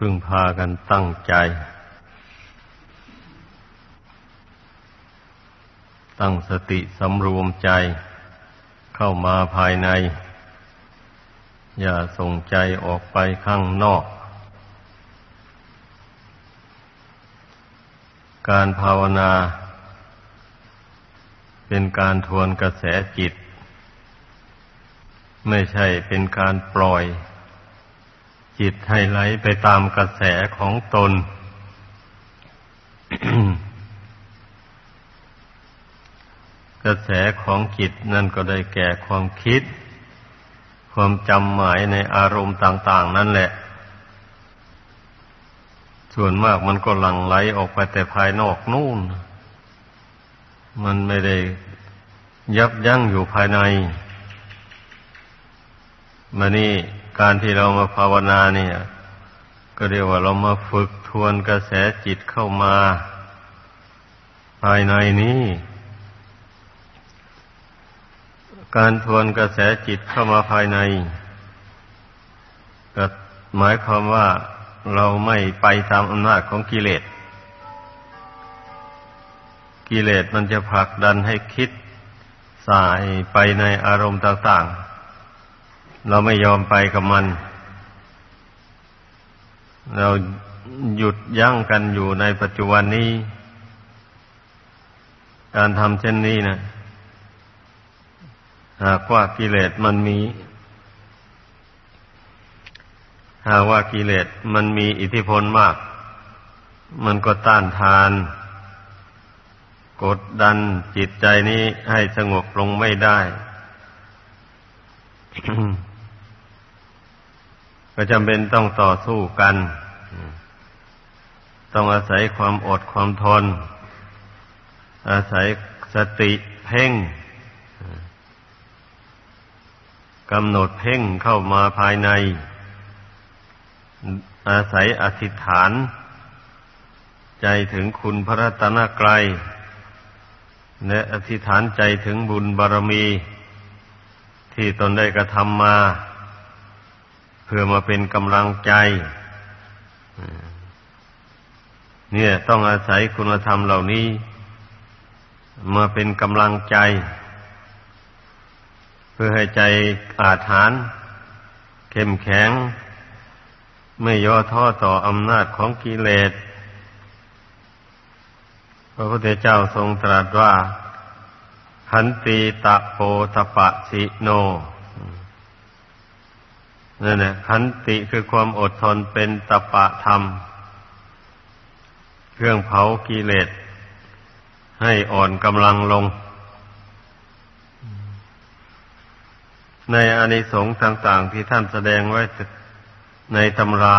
พึ่งพากันตั้งใจ ตั้งสติสำรวมใจเข้ามาภายใน อย่าส่งใจออกไปข้างนอก การภาวนา เป็นการทวนกระแสจิต ไม่ใช่เป็นการปล่อย จิตให้ไหลไปตามกระแสของตน กระแสของจิตนั่นก็ได้แก่ความคิด ความจำหมายในอารมณ์ต่าง ๆ นั่นแหละ ส่วนมากมันก็หลั่งไหลออกไปแต่ภายนอกนู่น มันไม่ได้ยับยั้งอยู่ภายในมานี่ การที่เรามาภาวนาเนี่ย ก็เรียกว่าเรามาฝึกทวนกระแสจิตเข้ามา ภายในนี้ การทวนกระแสจิตเข้ามาภายในก็หมายความว่าเราไม่ไปตามอำนาจของกิเลส กิเลสมันจะผลักดันให้คิดสายไปในอารมณ์ต่าง ๆ เราไม่ยอมไปกับมัน เราหยุดยั้งกันอยู่ในปัจจุบันนี้ การทำเช่นนี้นะหากว่ากิเลสมันมี หากว่ากิเลสมันมีอิทธิพลมาก มันก็ต้านทาน กดดันจิตใจนี้ให้สงบลงไม่ได้ ก็จำเป็นต้องต่อสู้กัน ต้องอาศัยความอดความทน อาศัยสติเพ่งกำหนดเพ่งเข้ามาภายใน อาศัยอธิษฐาน ใจถึงคุณพระรัตนกรัยและอธิษฐานใจถึงบุญบารมี ที่ตนได้กระทำมา เพื่อมาเป็นกำลังใจเนี่ยต้องอาศัยคุณธรรมเหล่านี้ มาเป็นกำลังใจ เพื่อให้ใจอาถานเข้มแข็ง ไม่ย่อท้อต่ออำนาจของกิเลสพระพุทธเจ้าทรงตรัสว่าขันติตะโปตปะสิโน นั่นแหละขันติคือความอดทนเป็นตปะธรรม เครื่องเผากิเลสให้อ่อนกำลังลง ในอานิสงส์ต่าง ๆ ที่ท่านแสดงไว้ในตำรา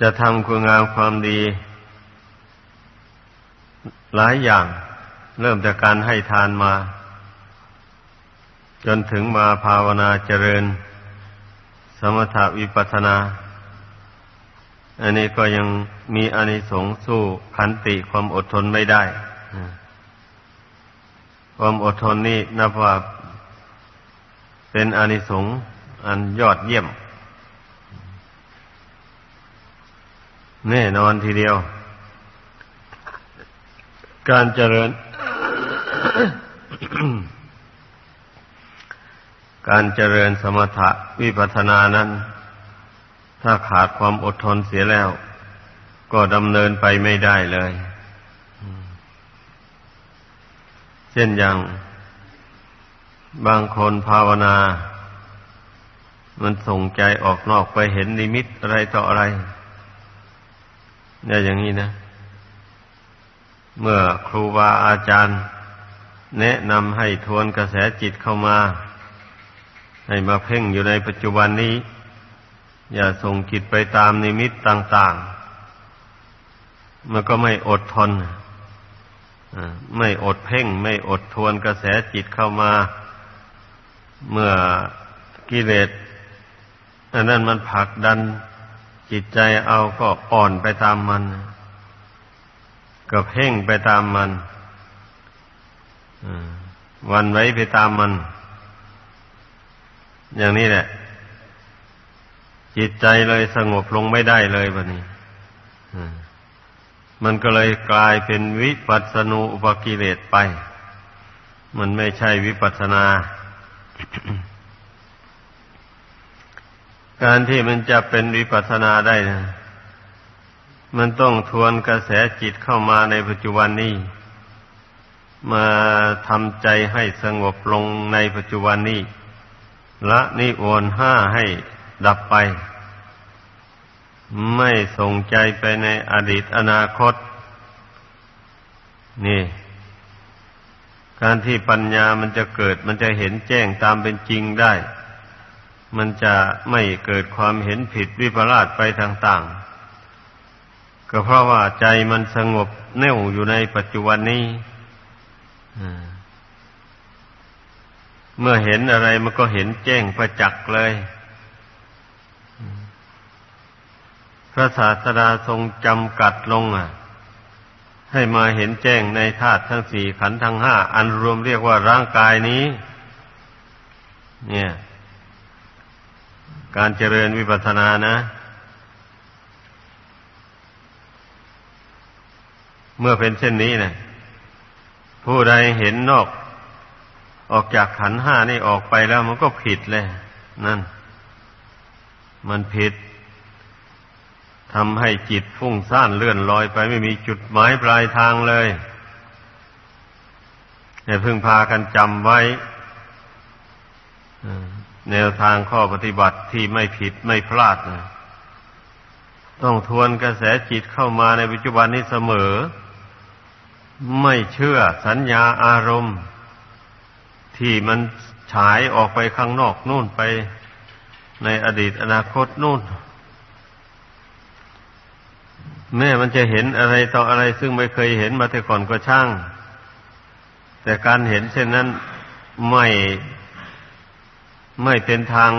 จะทำคุณงามความดี หลายอย่าง เริ่มจากการให้ทานมา จนถึงมาภาวนาเจริญ สมถะวิปัสนา อันนี้ก็ยังมีอานิสงส์สู้ขันติความอดทนไม่ได้ ความอดทนนี่นับว่าเป็นอานิสงส์อันยอดเยี่ยม แน่นอนทีเดียว การเจริญ การเจริญสมถะวิปัสสนานั้น ถ้าขาดความอดทนเสียแล้ว ก็ดำเนินไปไม่ได้เลย เช่นอย่าง บางคนภาวนา มันส่งใจออกนอกไปเห็นนิมิตอะไรต่ออะไร เนี่ยอย่างนี้นะ เมื่อครูบาอาจารย์ แนะนำให้ทวนกระแสจิตเข้ามา ให้มาเพ่งอยู่ในปัจจุบันนี้ อย่าส่งจิตไปตามนิมิตต่างๆ มันก็ไม่อดทนไม่อดเพ่ง ไม่อดทวนกระแสจิตเข้ามา เมื่อกิเลสอันนั้นมันผลักดันจิตใจเอาก็อ่อนไปตามมัน ก็เพ่งไปตามมันวันไว้ไปตามมัน อย่างนี้แหละ จิตใจเลยสงบลงไม่ได้เลยแบบนี้มันก็เลยกลายเป็นวิปัสสนูอุปกิเลสไป มันไม่ใช่วิปัสสนา การที่มันจะเป็นวิปัสสนาได้นะมันต้องทวนกระแสจิตเข้ามาในปัจจุบันนี้มาทำใจให้สงบลงในปัจจุบันนี้ ละนิวรณ์ห้าให้ดับไป ไม่ส่งใจไปในอดีตอนาคต นี่ การที่ปัญญามันจะเกิด มันจะเห็นแจ้งตามเป็นจริงได้ มันจะไม่เกิดความเห็นผิดวิปลาสไปต่างๆ ก็เพราะว่าใจมันสงบแน่วอยู่ในปัจจุบันนี้ เมื่อเห็นอะไรมันก็เห็นแจ้งประจักษ์เลย พระศาสดาทรงจำกัดลงอะ ให้มาเห็นแจ้งในธาตุทั้งสี่ขันธ์ทั้งห้าอันรวมเรียกว่าร่างกายนี้ เนี่ย การเจริญวิปัสสนานะเมื่อเป็นเช่นนี้นะผู้ใดเห็นนอก ออกจากขันห้านี่ออกไปแล้วมันก็ผิดเลย นั่น มันผิดทำให้จิตฟุ้งซ่านเลื่อนลอยไปไม่มีจุดหมายปลายทางเลยให้พึ่งพากันจำไว้แนวทางข้อปฏิบัติที่ไม่ผิดไม่พลาดนะต้องทวนกระแสจิตเข้ามาในปัจจุบันนี้เสมอ ไม่เชื่อสัญญาอารมณ์ ที่มันฉายออกไปข้างนอกนู่นไปในอดีตอนาคตนู่น แม่มันจะเห็นอะไรต่ออะไรซึ่งไม่เคยเห็นมาแต่ก่อนก็ช่าง แต่การเห็นเช่นนั้นไม่ไม่เป็นทาง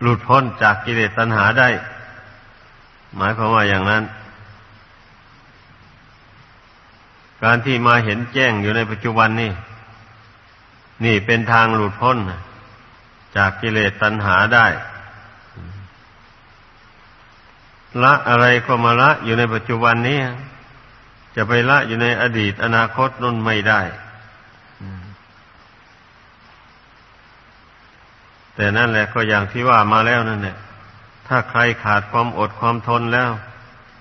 หลุดพ้นจากกิเลสตัณหาได้ หมายความว่าอย่างนั้น การที่มาเห็นแจ้งอยู่ในปัจจุบันนี่ นี่เป็นทางหลุดพ้นจากกิเลสตัณหาได้ ละอะไรก็มาละอยู่ในปัจจุบันนี้ จะไปละอยู่ในอดีตอนาคตนั่นไม่ได้ แต่นั่นแหละก็อย่างที่ว่ามาแล้วนั่นแหละถ้าใครขาดความอดความทนแล้ว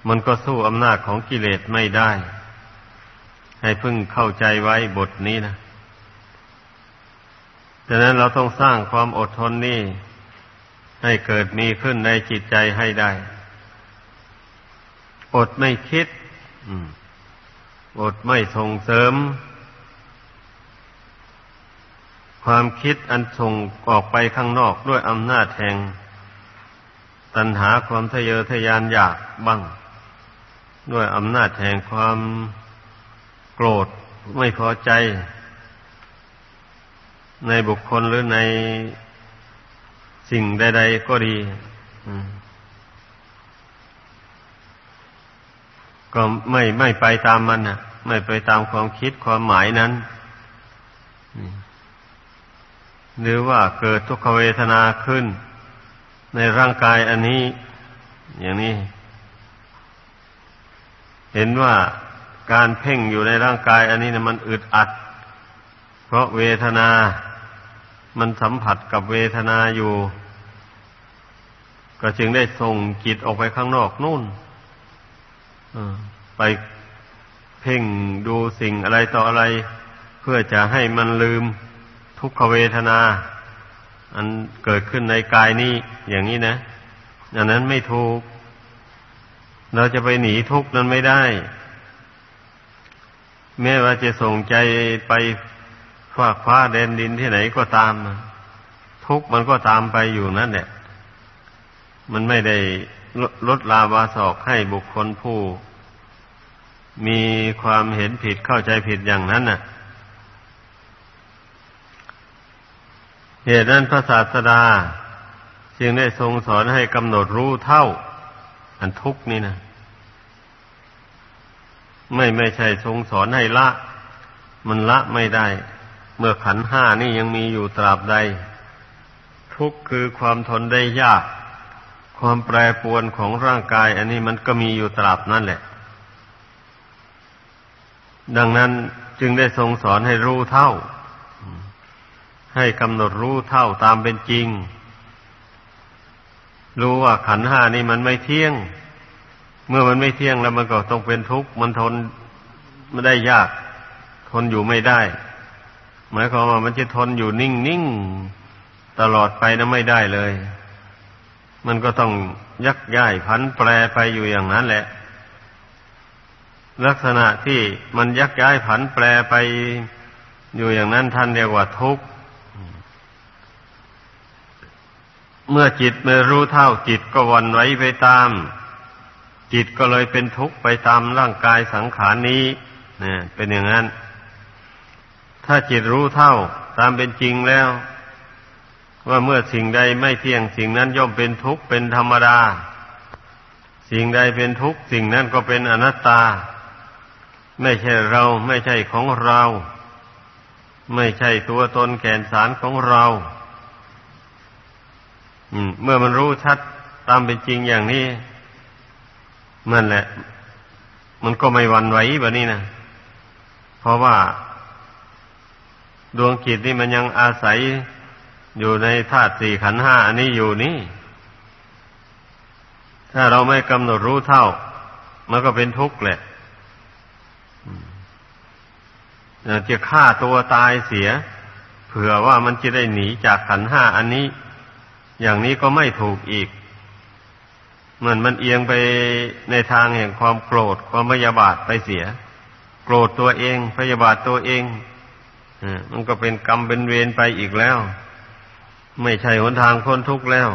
มันก็สู้อำนาจของกิเลสไม่ได้ ให้พึ่งเข้าใจไว้บทนี้นะ ดังนั้นเราต้องสร้างความอดทนนี่ให้เกิดมีขึ้นในจิตใจให้ได้ อดไม่คิดอดไม่ส่งเสริม ความคิดอันส่งออกไปข้างนอกด้วยอำนาจแห่งตัณหาความทะเยอทะยานอยากบ้าง ด้วยอำนาจแห่งความโกรธไม่พอใจ ในบุคคลหรือในสิ่งใด ๆ ก็ดีก็ไม่ไม่ไปตามมันนะไม่ไปตามความคิดความหมายนั้นหรือว่าเกิดทุกขเวทนาขึ้น ในร่างกายอันนี้ อย่างนี้ เห็นว่าการเพ่งอยู่ในร่างกาย อันนี้นะมันอึดอัด เพราะเวทนา มันสัมผัสกับเวทนาอยู่ ก็จึงได้ส่งจิตออกไปข้างนอกนู่นไปเพ่งดูสิ่งอะไรต่ออะไร เพื่อจะให้มันลืมทุกขเวทนา อันเกิดขึ้นในกายนี้อย่างนี้นะอันนั้นไม่ถูก เราจะไปหนีทุกข์นั้นไม่ได้ แม้ว่าจะส่งใจไป ฟากฟ้าแดนดินที่ไหนก็ตาม ทุกมันก็ตามไปอยู่นั่นแหละมันไม่ได้ลดลาวาสอกให้บุคคลผู้ มีความเห็นผิดเข้าใจผิดอย่างนั้นน่ะ เหตุนั้นพระศาสดา จึงได้ทรงสอนให้กำหนดรู้เท่า อันทุกนี่นะไม่ไม่ใช่ทรงสอนให้ละ มันละไม่ได้ เมื่อขันห้านี่ยังมีอยู่ตราบใด ทุกข์คือความทนได้ยาก ความแปรปวนของร่างกาย อันนี้มันก็มีอยู่ตราบนั่นแหละ ดังนั้นจึงได้ทรงสอนให้รู้เท่า ให้กำหนดรู้เท่าตามเป็นจริง รู้ว่าขันห้านี่มันไม่เที่ยง เมื่อมันไม่เที่ยงแล้วมันก็ต้องเป็นทุกข์ มันทนไม่ได้ยาก ทนอยู่ไม่ได้ หมายความว่ามันจะทนอยู่นิ่งๆตลอดไปนะไม่ได้เลย มันก็ต้องยักย้ายพันแปรไปอยู่อย่างนั้นแหละ ลักษณะที่มันยักย้ายผันแปรไปอยู่อย่างนั้นท่านเรียกว่าทุกข์เมื่อจิตไม่รู้เท่าจิตก็วันไหวไปตาม จิตก็เลยเป็นทุกข์ไปตามร่างกายสังขารนี้เนี่ยเป็นอย่างนั้น จิตรู้เท่าตามเป็นจริงแล้ว ว่าเมื่อสิ่งใดไม่เที่ยงสิ่งนั้นย่อมเป็นทุกข์เป็นธรรมดา สิ่งใดเป็นทุกข์สิ่งนั้นก็เป็นอนัตตา ไม่ใช่เราไม่ใช่ของเรา ไม่ใช่ตัวตนแก่นสารของเราเมื่อมันรู้ชัดตามเป็นจริงอย่างนี้นั่นแหละ มันก็ไม่หวั่นไหวแบบนี้นะเพราะว่า ดวงจิตนี่มันยังอาศัยอยู่ในธาตุสี่ขันห้าอันนี้อยู่นี่ ถ้าเราไม่กำหนดรู้เท่า มันก็เป็นทุกข์แหละจะฆ่าตัวตายเสีย เผื่อว่ามันจะได้หนีจากขันห้าอันนี้ อย่างนี้ก็ไม่ถูกอีก เหมือนมันเอียงไปในทางแห่งความโกรธความพยาบาทไปเสีย โกรธตัวเองพยาบาทตัวเอง มันก็เป็นกรรมเป็นเวรไปอีกแล้ว ไม่ใช่หนทางพ้นทุกข์แล้ว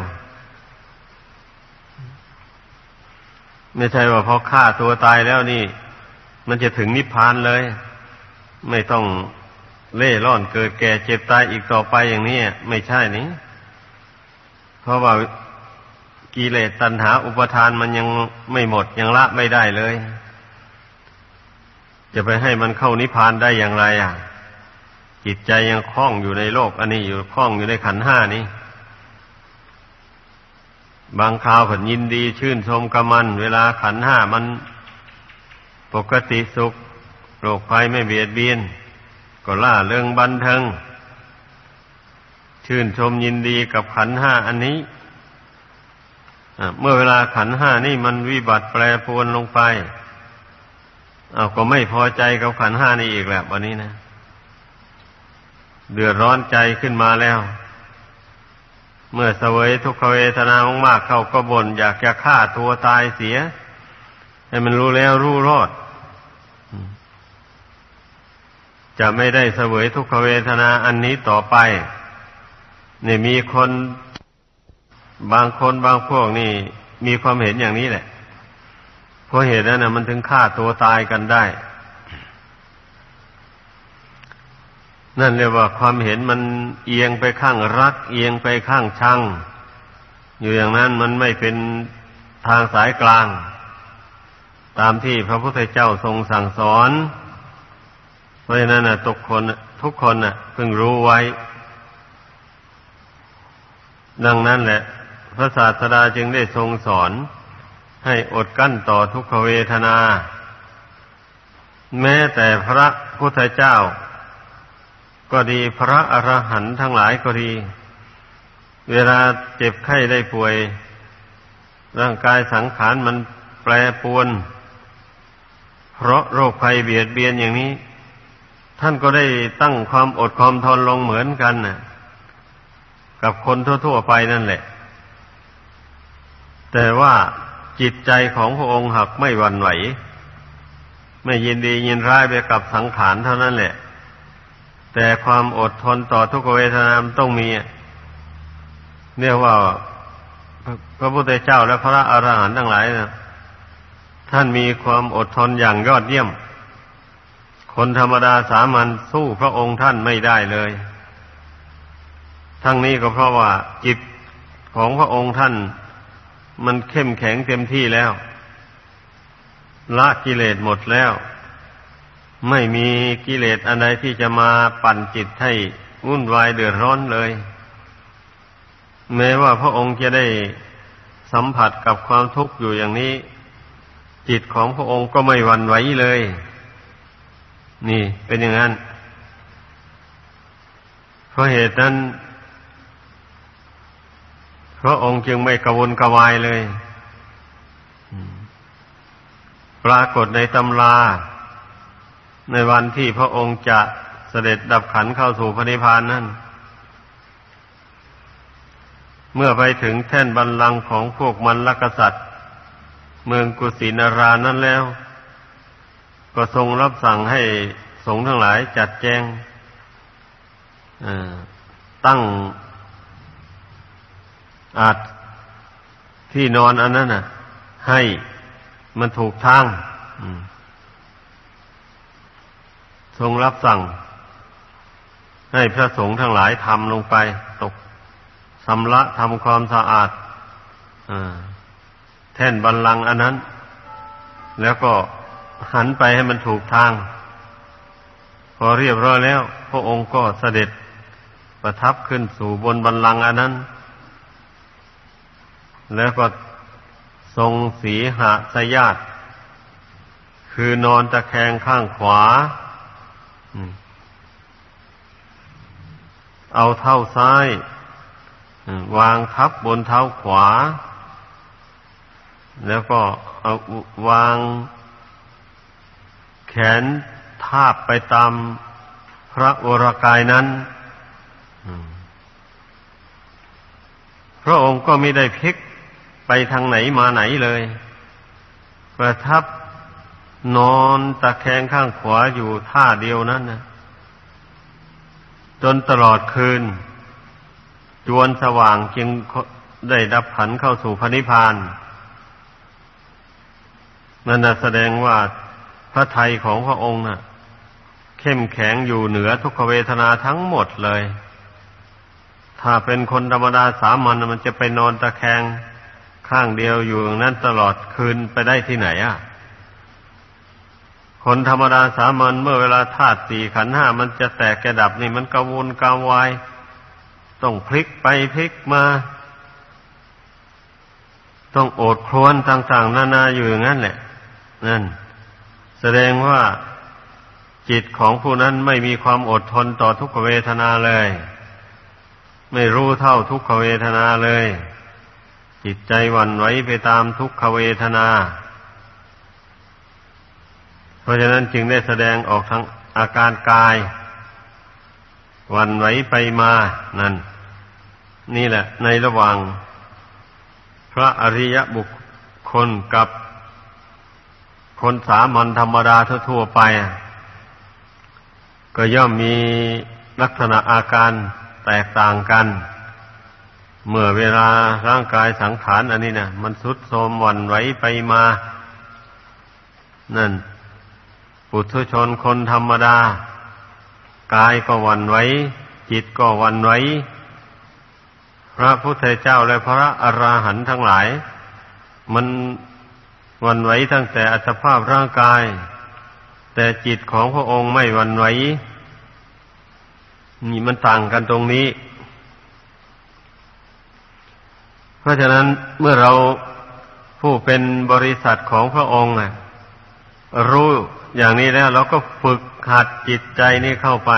ไม่ใช่ว่าพอฆ่าตัวตายแล้วนี่ มันจะถึงนิพพานเลย ไม่ต้องเล่ร่อนเกิดแก่เจ็บตายอีกต่อไปอย่างนี้ไม่ใช่นี้ เพราะว่ากิเลสตัณหาอุปทานมันยังไม่หมดยังละไม่ได้เลย จะไปให้มันเข้านิพพานได้อย่างไรอะ จิตใจยังคล้องอยู่ในโลก อันนี้อยู่คล้องอยู่ในขันห้านี้ บางคราวผลยินดีชื่นชมกับมัน เวลาขันห้ามันปกติสุขโรคภัยไม่เบียดเบียน ก็ล่าเริงบันเทิง ชื่นชมยินดีกับขันห้าอันนี้เมื่อเวลาขันห้านี่มันวิบัติแปรปรวนลงไป เอาก็ไม่พอใจกับขันห้านี่อีกแล้ววันนี้นะ เดือดร้อนใจขึ้นมาแล้ว เมื่อเสวยทุกขเวทนามากๆเขาก็บ่นอยากจะฆ่าตัวตายเสีย ให้มันรู้แล้วรู้รอด จะไม่ได้เสวยทุกขเวทนาอันนี้ต่อไปเนี่ยมีคนบางคนบางพวกนี่ มีความเห็นอย่างนี้แหละเพราะเหตุนั้นนะมันถึงฆ่าตัวตายกันได้ นั่นเรียกว่าความเห็นมันเอียงไปข้างรัก เอียงไปข้างชัง อยู่อย่างนั้นมันไม่เป็นทางสายกลาง ตามที่พระพุทธเจ้าทรงสั่งสอน เพราะฉะนั้นนะทุกคนทุกคนนะเพิ่งรู้ไว้ ดังนั้นแหละ พระศาสดาจึงได้ทรงสอน ให้อดกั้นต่อทุกขเวทนา แม้แต่พระพุทธเจ้า ก็ดีพระอรหันต์ทั้งหลายก็ดี เวลาเจ็บไข้ได้ป่วย ร่างกายสังขารมันแปรปวน เพราะโรคภัยเบียดเบียนอย่างนี้ ท่านก็ได้ตั้งความอดความทนลงเหมือนกันนะกับคนทั่ว ๆ ไปนั่นแหละ แต่ว่าจิตใจของพระองค์หักไม่หวั่นไหว ไม่ยินดียินร้ายไปกับสังขารเท่านั้นแหละ แต่ความอดทนต่อทุกเวทนามต้องมีเรียกว่าพระพุทธเจ้าและพระอรหันต์ทั้งหลายนะท่านมีความอดทนอย่างยอดเยี่ยม คนธรรมดาสามัญสู้พระองค์ท่านไม่ได้เลย ทั้งนี้ก็เพราะว่าจิตของพระองค์ท่าน มันเข้มแข็งเต็มที่แล้ว ละกิเลสหมดแล้ว ไม่มีกิเลสอะไรที่จะมาปั่นจิตให้วุ่นวายเดือดร้อนเลย แม้ว่าพระองค์จะได้สัมผัสกับความทุกข์อยู่อย่างนี้ จิตของพระองค์ก็ไม่หวั่นไหวเลย นี่เป็นอย่างนั้น เพราะเหตุนั้นพระองค์จึงไม่กระวนกระวายเลย ปรากฏในตำรา ในวันที่พระองค์จะเสด็จดับขันเข้าสู่พระนิพพานนั้นเมื่อไปถึงแท่นบันลังของพวกมันลกษัตริย์ เมืองกุสินารานั้นแล้ว ก็ทรงรับสั่งให้สงฆ์ทั้งหลายจัดแจงตั้งอาจที่นอนอันนั้นน่ะ ให้มันถูกทาง ทรงรับสั่ง ให้พระสงฆ์ทั้งหลายทำลงไป ตกสำละทำความสะอาดแท่นบันลังอันนั้น แล้วก็หันไปให้มันถูกทาง พอเรียบร้อยแล้ว พระองค์ก็เสด็จประทับขึ้นสู่บนบันลังอันนั้น แล้วก็ทรงสีหะสยาตคือนอนตะแคงข้างขวา เอาเท้าซ้ายวางทับบนเท้าขวา แล้วก็เอาวางแขนทาบไปตามพระวรกายนั้นพระองค์ก็ไม่ได้พลิกไปทางไหนมาไหนเลย ประทับ นอนตะแคงข้างขวาอยู่ท่าเดียวนั้นนะจนตลอดคืน จวนสว่างจึงได้ดับผันเข้าสู่พระนิพพานนั่นแสดงว่าพระไทยของพระองค์น่ะ เข้มแข็งอยู่เหนือทุกขเวทนาทั้งหมดเลย ถ้าเป็นคนธรรมดาสามัญมันจะไปนอนตะแคงข้างเดียวอยู่ยนั้นตลอดคืนไปได้ที่ไหนอะ คนธรรมดาสามัญเมื่อเวลาธาตุสี่ขันห้ามันจะแตกแกดับนี่มันกระวนกระวาย ต้องพลิกไปพลิกมา ต้องโอดครวนต่าง ๆ นานาอยู่อย่างนั้นแหละ นั่น แสดงว่าจิตของผู้นั้นไม่มีความอดทนต่อทุกขเวทนาเลย ไม่รู้เท่าทุกขเวทนาเลย จิตใจวันไหวไปตามทุกขเวทนา เพราะฉะนั้นจึงได้แสดงออกทางอาการกาย วันไหวไปมานั่น นี่แหละ ในระหว่าง พระอริยบุคคลกับคนสามัญธรรมดาทั่วไป ก็ย่อมมีลักษณะอาการแตกต่างกัน เมื่อเวลาร่างกายสังขารอันนี้นะมันสุดโทมวันไหวไปมา นั่น ปุถุชนคนธรรมดา กายก็วันไหวจิตก็วันไหวพระพุทธเจ้าและพระอราหันต์ทั้งหลาย มันวันไหวตั้งแต่อัตภาพร่างกาย แต่จิตของพระองค์ไม่วันไหวนี่มันต่างกันตรงนี้ เพราะฉะนั้นเมื่อเราผู้เป็นบริษัทของพระองค์ รู้อย่างนี้แล้วเราก็ฝึกหัดจิตใจนี้เข้าไป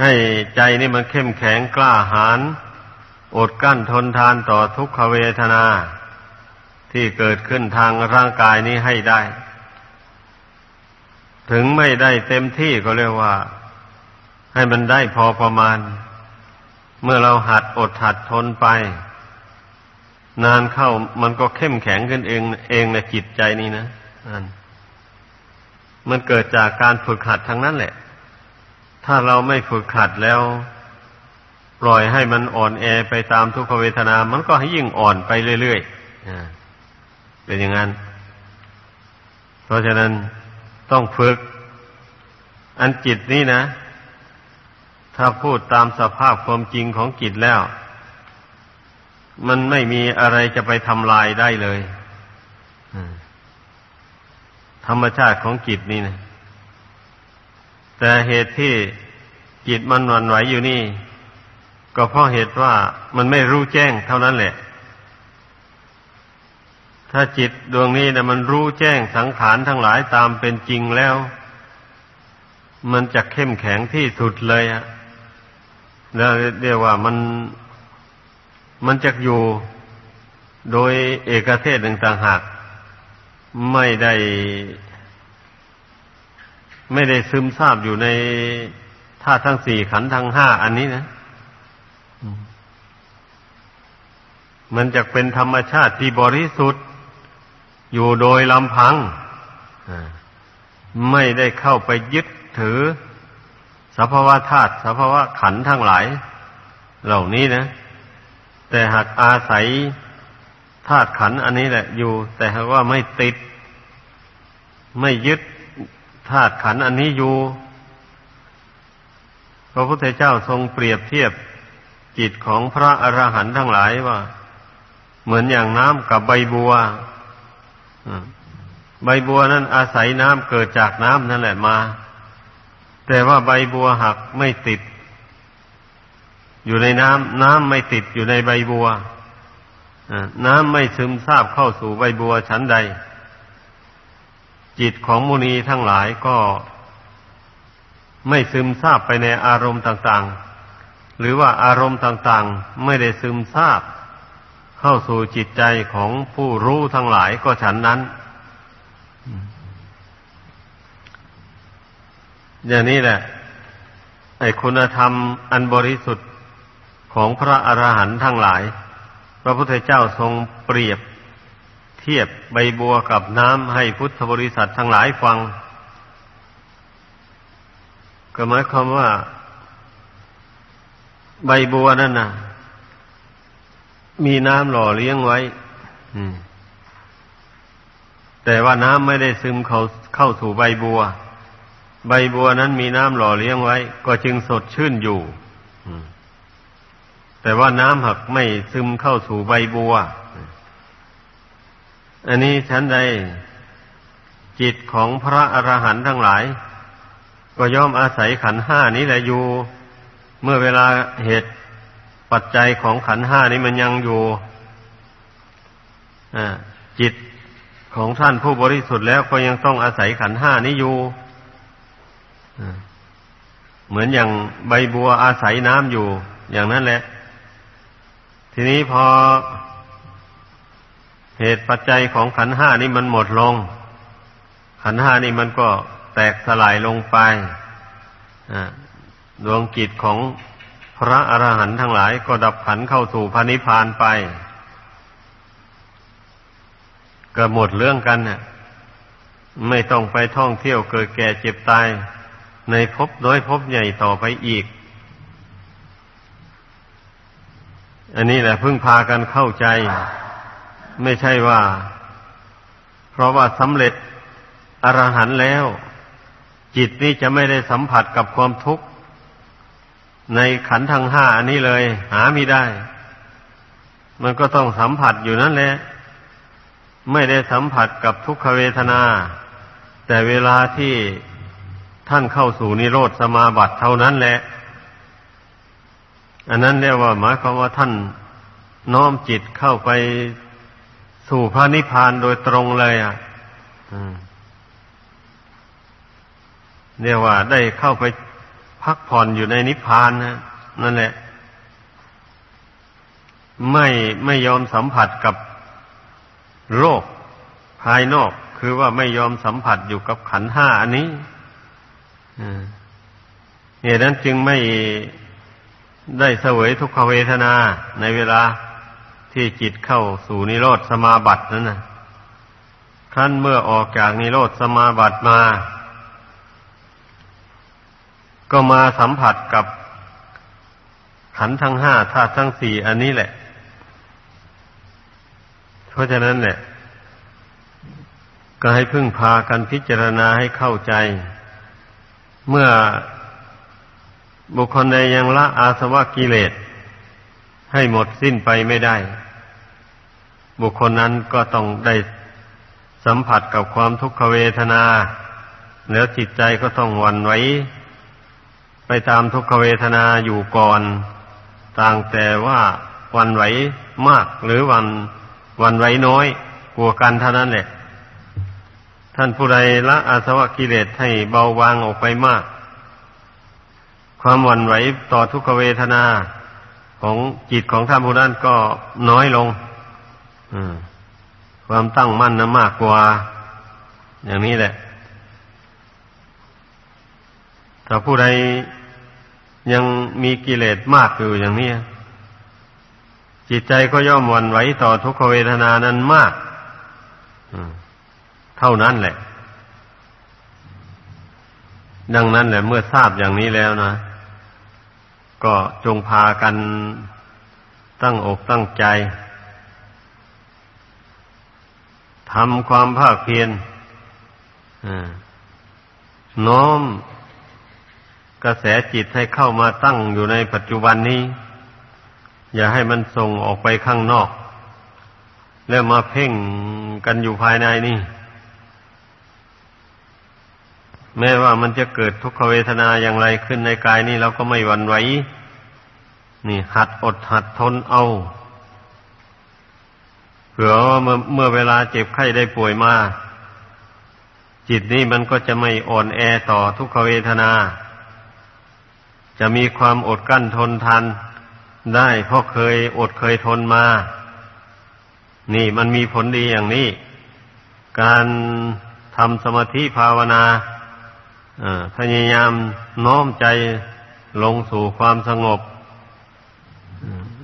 ให้ใจนี่มันเข้มแข็งกล้าหาญอดกั้นทนทานต่อทุกขเวทนา ที่เกิดขึ้นทางร่างกายนี้ให้ได้ ถึงไม่ได้เต็มที่ก็เรียกว่า ให้มันได้พอประมาณ เมื่อเราหัดอดหัดทนไป นานเข้ามันก็เข้มแข็งขึ้นเองเองในจิตใจนี้นะนั่นมันเกิดจากการฝึกหัดทั้งนั้นแหละ ถ้าเราไม่ฝึกขัดแล้ว ปล่อยให้มันอ่อนแอไปตามทุกขเวทนา มันก็ให้ยิ่งอ่อนไปเรื่อยๆเป็นอย่างนั้น เพราะฉะนั้นต้องฝึก อันจิตนี่นะ ถ้าพูดตามสภาพความจริงของจิตแล้ว มันไม่มีอะไรจะไปทำลายได้เลยธรรมชาติของจิตนี่นะแต่เหตุที่จิตมันหวั่นไหวอยู่นี่ ก็เพราะเหตุว่ามันไม่รู้แจ้งเท่านั้นแหละ ถ้าจิตดวงนี้นะมันรู้แจ้งสังขารทั้งหลายตามเป็นจริงแล้ว มันจะเข้มแข็งที่สุดเลยอะแล้วเรียกว่ามัน มันจะอยู่โดยเอกเทศหนึ่งต่างหาก ไม่ได้ ไม่ได้ซึมซาบอยู่ในธาตุทั้งสี่ขันธ์ทั้งห้าอันนี้นะ มันจะเป็นธรรมชาติที่บริสุทธิ์ อยู่โดยลำพัง ไม่ได้เข้าไปยึดถือสภาวะธาตุสภาวะขันธ์ทั้งหลาย เหล่านี้นะ แต่หากอาศัยธาตุขันธ์อันนี้แหละอยู่ แต่หากว่าไม่ติด ไม่ยึดธาตุขันธ์อันนี้อยู่ พระพุทธเจ้าทรงเปรียบเทียบจิตของพระอรหันต์ทั้งหลายว่า เหมือนอย่างน้ำกับใบบัวใบบัวนั้นอาศัยน้ำเกิดจากน้ำนั่นแหละมา แต่ว่าใบบัวหักไม่ติด อยู่ในน้ำน้ำไม่ติดอยู่ในใบบัวน้ำไม่ซึมซาบเข้าสู่ใบบัวชั้นใด จิตของมุนีทั้งหลายก็ไม่ซึมซาบไปในอารมณ์ต่างๆ หรือว่าอารมณ์ต่างๆ ไม่ได้ซึมซาบเข้าสู่จิตใจของผู้รู้ทั้งหลายก็ฉันนั้น อย่างนี้แหละ ไอ้คุณธรรมอันบริสุทธิ์ ของพระอรหันต์ทั้งหลาย พระพุทธเจ้าทรงเปรียบเทียบใบบัวกับน้ำให้พุทธบริษัททั้งหลายฟัง ก็หมายความว่า ใบบัวนั่นนะมีน้ำหล่อเลี้ยงไว้แต่ว่าน้ำไม่ได้ซึมเข้าเข้าสู่ใบบัว ใบบัวนั้นมีน้ำหล่อเลี้ยงไว้ ก็จึงสดชื่นอยู่ แต่ว่าน้ำหักไม่ซึมเข้าสู่ใบบัว อันนี้ฉันใดจิตของพระอรหันต์ทั้งหลาย ก็ย่อมอาศัยขันห้านี้แหละอยู่ เมื่อเวลาเหตุปัจจัยของขันห้านี้มันยังอยู่จิตของท่านผู้บริสุทธิ์แล้วก็ยังต้องอาศัยขันห้านี้อยู่เหมือนอย่างใบบัวอาศัยน้ำอยู่ อย่างนั้นแหละ ทีนี้พอเหตุปัจจัยของขันห้านี้มันหมดลง ขันห้านี้มันก็แตกสลายลงไปดวงกิจของพระอรหันต์ทั้งหลายก็ดับขันเข้าสู่พระนิพพานไปก็หมดเรื่องกันเนี่ยไม่ต้องไปท่องเที่ยวเกิดแก่เจ็บตาย ในภพน้อยภพใหญ่ต่อไปอีก อันนี้แหละพึ่งพากันเข้าใจ ไม่ใช่ว่า เพราะว่าสำเร็จอรหันต์แล้ว จิตนี้จะไม่ได้สัมผัสกับความทุกข์ ในขันธ์ทั้งห้าอันนี้เลย หาไม่ได้ มันก็ต้องสัมผัสอยู่นั่นแหละไม่ได้สัมผัสกับทุกขเวทนา แต่เวลาที่ท่านเข้าสู่นิโรธสมาบัติเท่านั้นแหละ อันนั้นเรียกว่า หมายความว่าท่านน้อมจิตเข้าไปสู่พระนิพพานโดยตรงเลยอะเรียกว่าได้เข้าไปพักผ่อนอยู่ในนิพพานนะนั่นแหละ ไม่ไม่ยอมสัมผัสกับโรคภายนอก คือว่าไม่ยอมสัมผัสอยู่กับขันห้าอันนี้เหตุนั้นจึงไม่ ได้เสวยทุกขเวทนาในเวลาที่จิตเข้าสู่นิโรธสมาบัตินั้นนะครั้นเมื่อออกจากนิโรธสมาบัติมา ก็มาสัมผัสกับขันทั้งห้าธาตุทั้งสี่อันนี้แหละ เพราะฉะนั้นเนี่ยก็ให้พึ่งพากันพิจารณาให้เข้าใจ เมื่อ บุคคลใดยังละอาสวะกิเลส ให้หมดสิ้นไปไม่ได้ บุคคลนั้นก็ต้องได้สัมผัสกับความทุกขเวทนา แล้วจิตใจก็ต้องวันไว้ไปตามทุกขเวทนาอยู่ก่อน ต่างแต่ว่าวันไหวมากหรือวันวันไหวน้อยกลัวกันเท่านั้นแหละ ท่านผู้ใดละอาสวะกิเลสให้เบาบางออกไปมาก ความหวั่นไหวต่อทุกขเวทนาของจิตของท่านผู้นั้นก็น้อยลงความตั้งมั่นนะมากกว่า อย่างนี้แหละ ถ้าผู้ใดยังมีกิเลสมากอยู่อย่างนี้ จิตใจก็ย่อมวันไหวต่อทุกขเวทนานั้นมากเท่านั้นแหละ ดังนั้นแหละ เมื่อทราบอย่างนี้แล้วนะ ก็จงพากันตั้งอกตั้งใจทำความภาคเพียรน้อมกระแสจิตให้เข้ามาตั้งอยู่ในปัจจุบันนี้ อย่าให้มันส่งออกไปข้างนอก แล้วมาเพ่งกันอยู่ภายในนี่ แม้ว่ามันจะเกิดทุกขเวทนาอย่างไรขึ้นในกายนี่เราก็ไม่หวั่นไหว นี่ หัดอดหัดทนเอา เผื่อว่าเมื่อเมื่อเวลาเจ็บไข้ได้ป่วยมา จิตนี้มันก็จะไม่อ่อนแอต่อทุกขเวทนา จะมีความอดกั้นทนทันได้เพราะเคยอดเคยทนมา นี่มันมีผลดีอย่างนี้ การทำสมาธิภาวนา พยายามน้อมใจลงสู่ความสงบ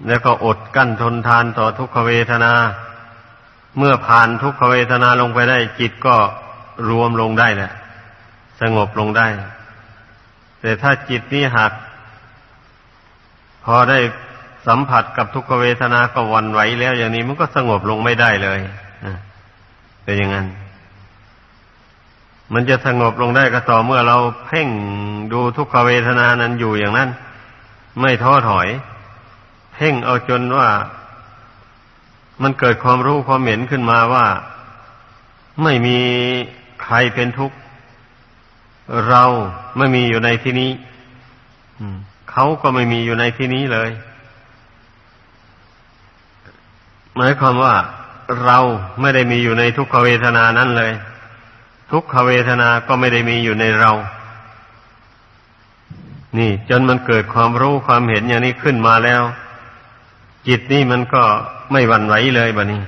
แล้วก็อดกั้นทนทานต่อทุกขเวทนา เมื่อผ่านทุกขเวทนาลงไปได้ จิตก็รวมลงได้แหละ สงบลงได้ แต่ถ้าจิตนี้หัก พอได้สัมผัสกับทุกขเวทนาก็วันไหวแล้วอย่างนี้มันก็สงบลงไม่ได้เลยเป็นอย่างนั้น มันจะสงบลงได้ก็ต่อเมื่อเราเพ่งดูทุกขเวทนานั้นอยู่อย่างนั้น ไม่ท้อถอย เพ่งเอาจนว่า มันเกิดความรู้ความเห็นขึ้นมาว่า ไม่มีใครเป็นทุกข์ เราไม่มีอยู่ในที่นี้เขาก็ไม่มีอยู่ในที่นี้เลย หมายความว่าเราไม่ได้มีอยู่ในทุกขเวทนานั้นเลย ทุกขเวทนาก็ไม่ได้มีอยู่ในเรา นี่ จนมันเกิดความรู้ความเห็นอย่างนี้ขึ้นมาแล้ว จิตนี่มันก็ไม่หวั่นไหวเลยบะนี้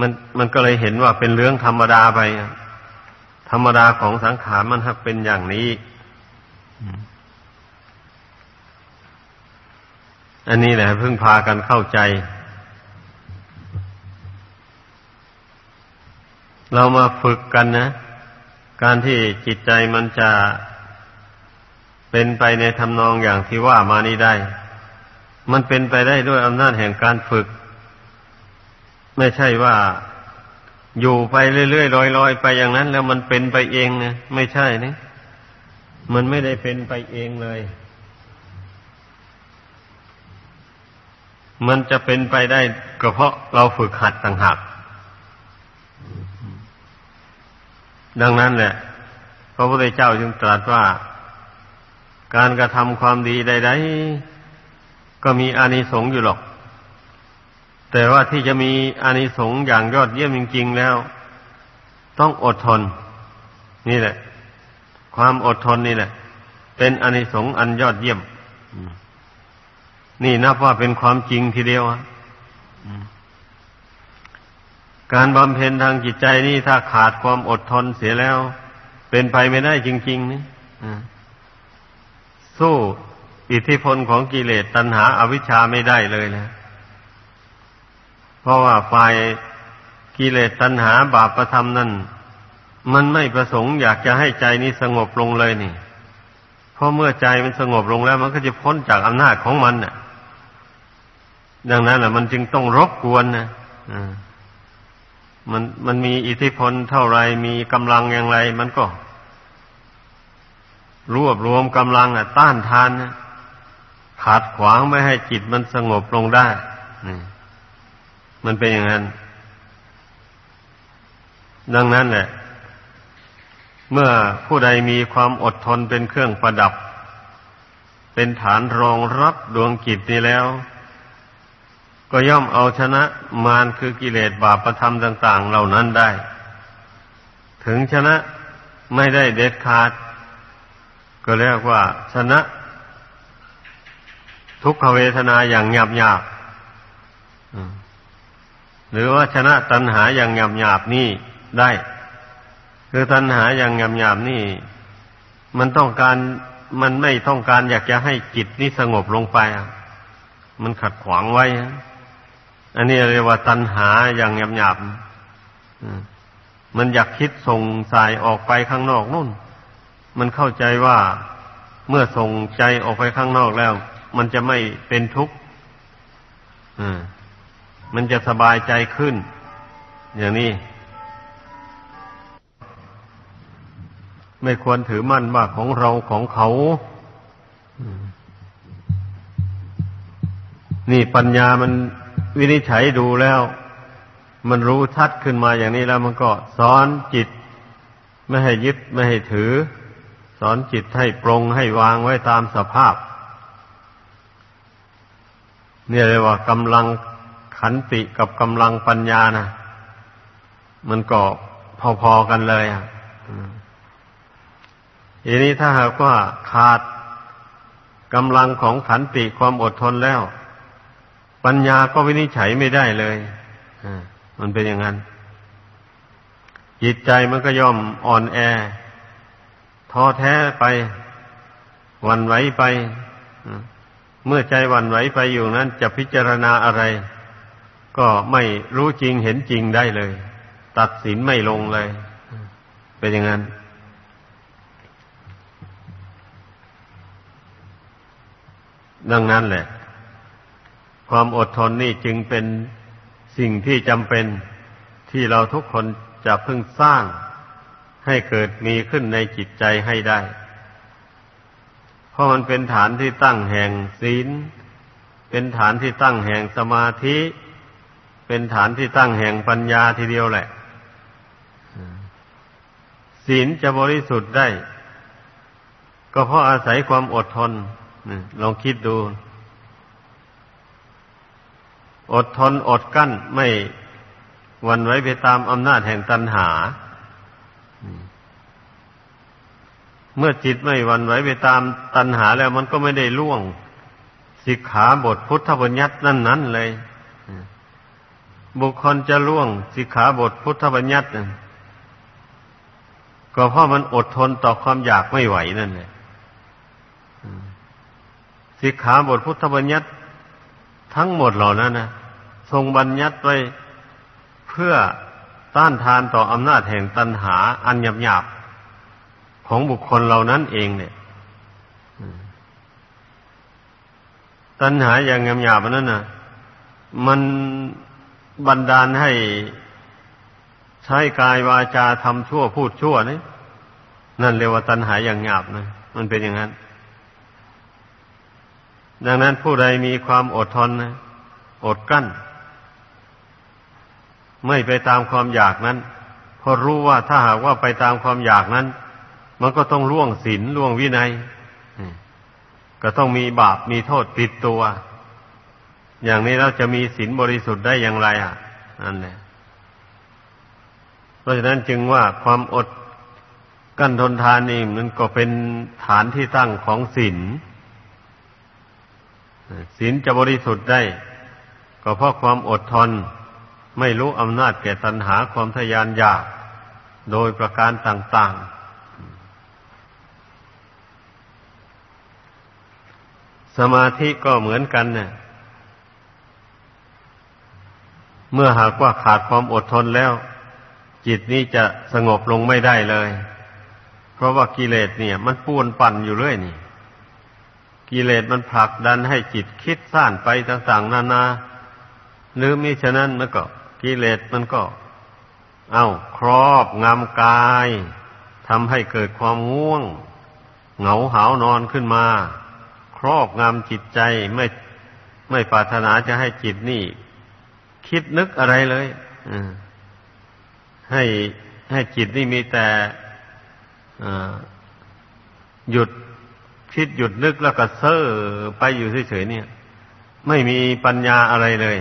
มันมันก็เลยเห็นว่าเป็นเรื่องธรรมดาไป ธรรมดาของสังขารมันหักเป็นอย่างนี้ อันนี้แหละเพิ่งพากันเข้าใจ เรามาฝึกกันนะ การที่จิตใจมันจะเป็นไปในทำนองอย่างที่ว่ามานี้ได้ มันเป็นไปได้ด้วยอำนาจแห่งการฝึก ไม่ใช่ว่าอยู่ไปเรื่อยๆลอยๆไปอย่างนั้น แล้วมันเป็นไปเองนะไม่ใช่นี่มันไม่ได้เป็นไปเองเลย มันจะเป็นไปได้ก็เพราะเราฝึกหัดต่างหาก ดังนั้นแหละพระพุทธเจ้าจึงตรัสว่า การกระทำความดีใด ๆ ก็มีอานิสงส์อยู่หรอก แต่ว่าที่จะมีอานิสงส์อย่างยอดเยี่ยมจริงๆแล้ว ต้องอดทน นี่แหละ ความอดทนนี่แหละ เป็นอานิสงส์อันยอดเยี่ยมนี่นับว่าเป็นความจริงทีเดียว การบำเพ็ญทางจิตใจนี่ถ้าขาดความอดทนเสียแล้ว เป็นไปไม่ได้จริง ๆ นี่สู้อิทธิพลของกิเลสตัณหาอาวิชชาไม่ได้เลยนะ เพราะว่าฝ่ายกิเลสตัณหาบาปประธรรมนั่น มันไม่ประสงค์อยากจะให้ใจนี้สงบลงเลยนี่ เพราะเมื่อใจมันสงบลงแล้ว มันก็จะพ้นจากอำนาจของมันน่ะ ดังนั้นแหละมันจึงต้องรบกวนนะ มันมันมีอิทธิพลเท่าไรมีกำลังอย่างไร มันก็ รวบรวมกำลังอะ ต้านทานนะขัดขวางไม่ให้จิตมันสงบลงได้นี่มันเป็นอย่างนั้น ดังนั้นแหละ เมื่อผู้ใดมีความอดทนเป็นเครื่องประดับ เป็นฐานรองรับดวงจิตนี้แล้ว ก็ย่อมเอาชนะมารคือกิเลสบาปประธรรมต่าง ๆ เหล่านั้นได้ ถึงชนะไม่ได้เด็ดขาด ก็เรียกว่า ชนะ ทุกขเวทนาอย่างหยาบหยาบหรือว่าชนะตัณหาอย่างหยาบหยาบนี่ได้ คือตัณหาอย่างหยาบหยาบนี่ มันต้องการมันไม่ต้องการอยากจะให้จิตนี้สงบลงไป มันขัดขวางไว้ อันนี้เรียกว่าตัณหาอย่างหยาบหยาบมันอยากคิดส่งสายออกไปข้างนอกนู่น มันเข้าใจว่าเมื่อส่งใจออกไปข้างนอกแล้ว มันจะไม่เป็นทุกข์มันจะสบายใจขึ้น อย่างนี้ ไม่ควรถือมั่นว่าของเราของเขานี่ปัญญามัน วินิจฉัยดูแล้ว มันรู้ชัดขึ้นมาอย่างนี้แล้วมันก็สอนจิต ไม่ให้ยึดไม่ให้ถือ สอนจิตให้ปรงให้วางไว้ตามสภาพ เนี่ยเลยกว่ากำลังขันติกับกำลังปัญญานะมันก็พอๆกันเลยอะทีนี้ถ้าหากว่าขาดกำลังของขันติความอดทนแล้ว ปัญญาก็วินิจฉัยไม่ได้เลยอ่ามันเป็นอย่างนั้น จิตใจมันก็ย่อมอ่อนแอท้อแท้ไปวันไหวไป เมื่อใจวันไหวไปอยู่นั้น จะพิจารณาอะไร ก็ไม่รู้จริงเห็นจริงได้เลย ตัดสินไม่ลงเลย เป็นอย่างนั้นดังนั้นแหละ ความอดทนนี่จึงเป็นสิ่งที่จำเป็นที่เราทุกคนจะพึงสร้างให้เกิดมีขึ้นในจิตใจให้ได้ เพราะมันเป็นฐานที่ตั้งแห่งศีล เป็นฐานที่ตั้งแห่งสมาธิ เป็นฐานที่ตั้งแห่งปัญญาทีเดียวแหละ ศีลจะบริสุทธิ์ได้ ก็เพราะอาศัยความอดทนลองคิดดู อดทนอดกั้นไม่วันไว้ไปตามอำนาจแห่งตัณหา เมื่อจิตไม่วันไว้ไปตามตัณหาแล้วมันก็ไม่ได้ล่วงสิกขาบทพุทธบัญญัตินั่นนั้นเลย บุคคลจะล่วงสิกขาบทพุทธบัญญัติก็เพราะมันอดทนต่อความอยากไม่ไหวนั่นแหละสิกขาบทพุทธบัญญัติ ทั้งหมดเหล่านั้นนะทรงบัญญัติไว้เพื่อต้านทานต่ออำนาจแห่งตัณหาอันหยาบหยาบของบุคคลเหล่านั้นเองเนี่ยตัณหาอย่างหยาบหยาบนั้นนะมันบันดาลให้ใช้กายวาจาทำชั่วพูดชั่วนี่นั่นเรียกว่าตัณหาอย่างหยาบนะมันเป็นอย่างนั้น ดังนั้นผู้ใดมีความอดทนอดกั้น ไม่ไปตามความอยากนั้นเพราะรู้ว่าถ้าหากว่าไปตามความอยากนั้น มันก็ต้องล่วงศีลล่วงวินัย ก็ต้องมีบาปมีโทษติดตัว อย่างนี้เราจะมีศีลบริสุทธิ์ได้อย่างไรอะนั่นแหละเพราะฉะนั้นจึงว่าความอดกั้นทนทานนี่มันก็เป็นฐานที่ตั้งของศีล ศีลจะบริสุทธิ์ได้ ก็เพราะความอดทน ไม่รู้อำนาจแก่ตัณหาความทยานอยาก โดยประการต่าง ๆ สมาธิก็เหมือนกันเนี่ยเมื่อหากว่าขาดความอดทนแล้ว จิตนี้จะสงบลงไม่ได้เลย เพราะว่ากิเลสเนี่ย มันปูนปั่นอยู่เรื่อยนี่ กิเลสมันผลักดันให้จิตคิดสร้างไปต่างๆนานา หรือมิฉะนั้นมันก็กิเลสมันก็ เอาครอบงำกายทำให้เกิดความง่วง เหงาหานอนขึ้นมา ครอบงำจิตใจไม่ไม่ปรารถนาจะให้จิตนี่ คิดนึกอะไรเลยให้ให้จิตนี่มีแต่หยุด คิดหยุดนึกแล้วก็เซ่อไปอยู่เฉยๆเนี่ย ไม่มีปัญญาอะไรเลย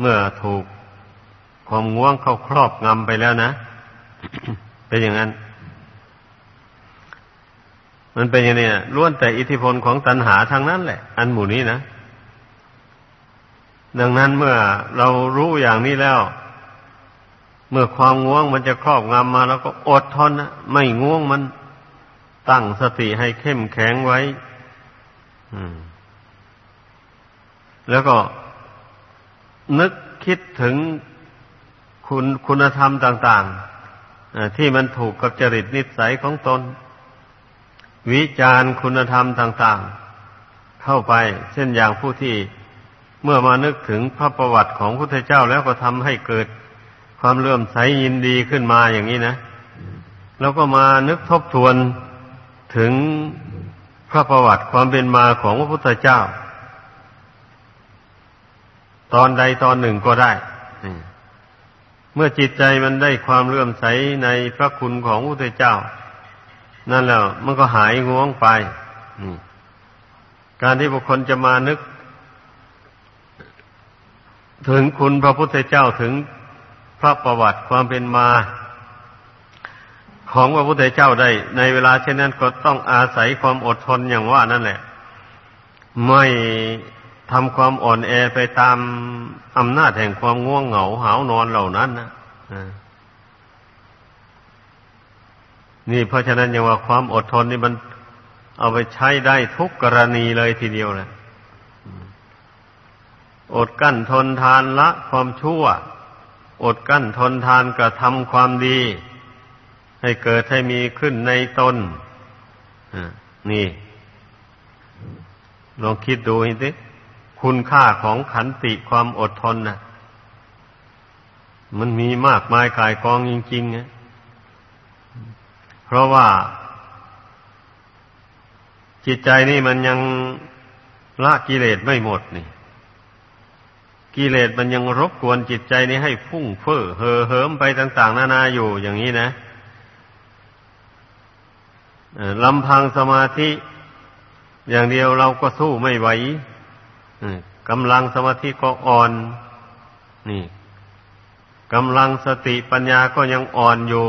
เมื่อถูกความง่วงเข้าครอบงำไปแล้วนะเป็นอย่างนั้น มันเป็นอย่างนี้ล้วนแต่อิทธิพลของตัณหาทางนั้นแหละ อันหมู่นี้นะดังนั้นเมื่อเรารู้อย่างนี้แล้ว เมื่อความง่วงมันจะครอบงำมา แล้วก็อดทนนะไม่ง่วงมัน ตั้งสติให้เข้มแข็งไว้แล้วก็นึกคิดถึงคุณคุณธรรมต่างๆที่มันถูกกับจริตนิสัยของตน วิจารณ์คุณธรรมต่าง ๆ เข้าไป เช่นอย่างผู้ที่เมื่อมานึกถึงพระประวัติของพระพุทธเจ้าแล้วก็ทำให้เกิดความเลื่อมใสยินดีขึ้นมาอย่างนี้นะ แล้วก็มานึกทบทวน ถึงพระประวัติความเป็นมาของพระพุทธเจ้า ตอนใดตอนหนึ่งก็ได้ เมื่อจิตใจมันได้ความเลื่อมใสในพระคุณของพระพุทธเจ้า นั่นแล้ว มันก็หายง่วงไป การที่บุคคลจะมานึก ถึงคุณพระพุทธเจ้าถึงพระประวัติความเป็นมา ของพระพุทธเจ้าได้ ในเวลาเช่นนั้นก็ต้องอาศัยความอดทนอย่างว่านั่นแหละ ไม่ทำความอ่อนแอไปตามอำนาจแห่งความง่วงเหงาหาวนอนเหล่านั้นนะนี่เพราะฉะนั้นอย่างว่าความอดทนนี่มันเอาไปใช้ได้ทุกกรณีเลยทีเดียวเลยอดกั้นทนทานละความชั่ว อดกั้นทนทานกระทำความดี ให้เกิดให้มีขึ้นในตนนี่ ลองคิดดูสิคุณค่าของขันติความอดทนนะมันมีมากมายกายกองจริงๆนะเพราะว่า จิตใจนี่มันยังละกิเลสไม่หมดนี่กิเลสมันยังรบกวนจิตใจนี้ให้ฟุ้งเฟ้อเห่อเหิมไปต่าง ๆ นานาอยู่อย่างนี้นะ ลำพังสมาธิ อย่างเดียวเราก็สู้ไม่ไหวกำลังสมาธิก็อ่อน นี่กำลังสติปัญญาก็ยังอ่อนอยู่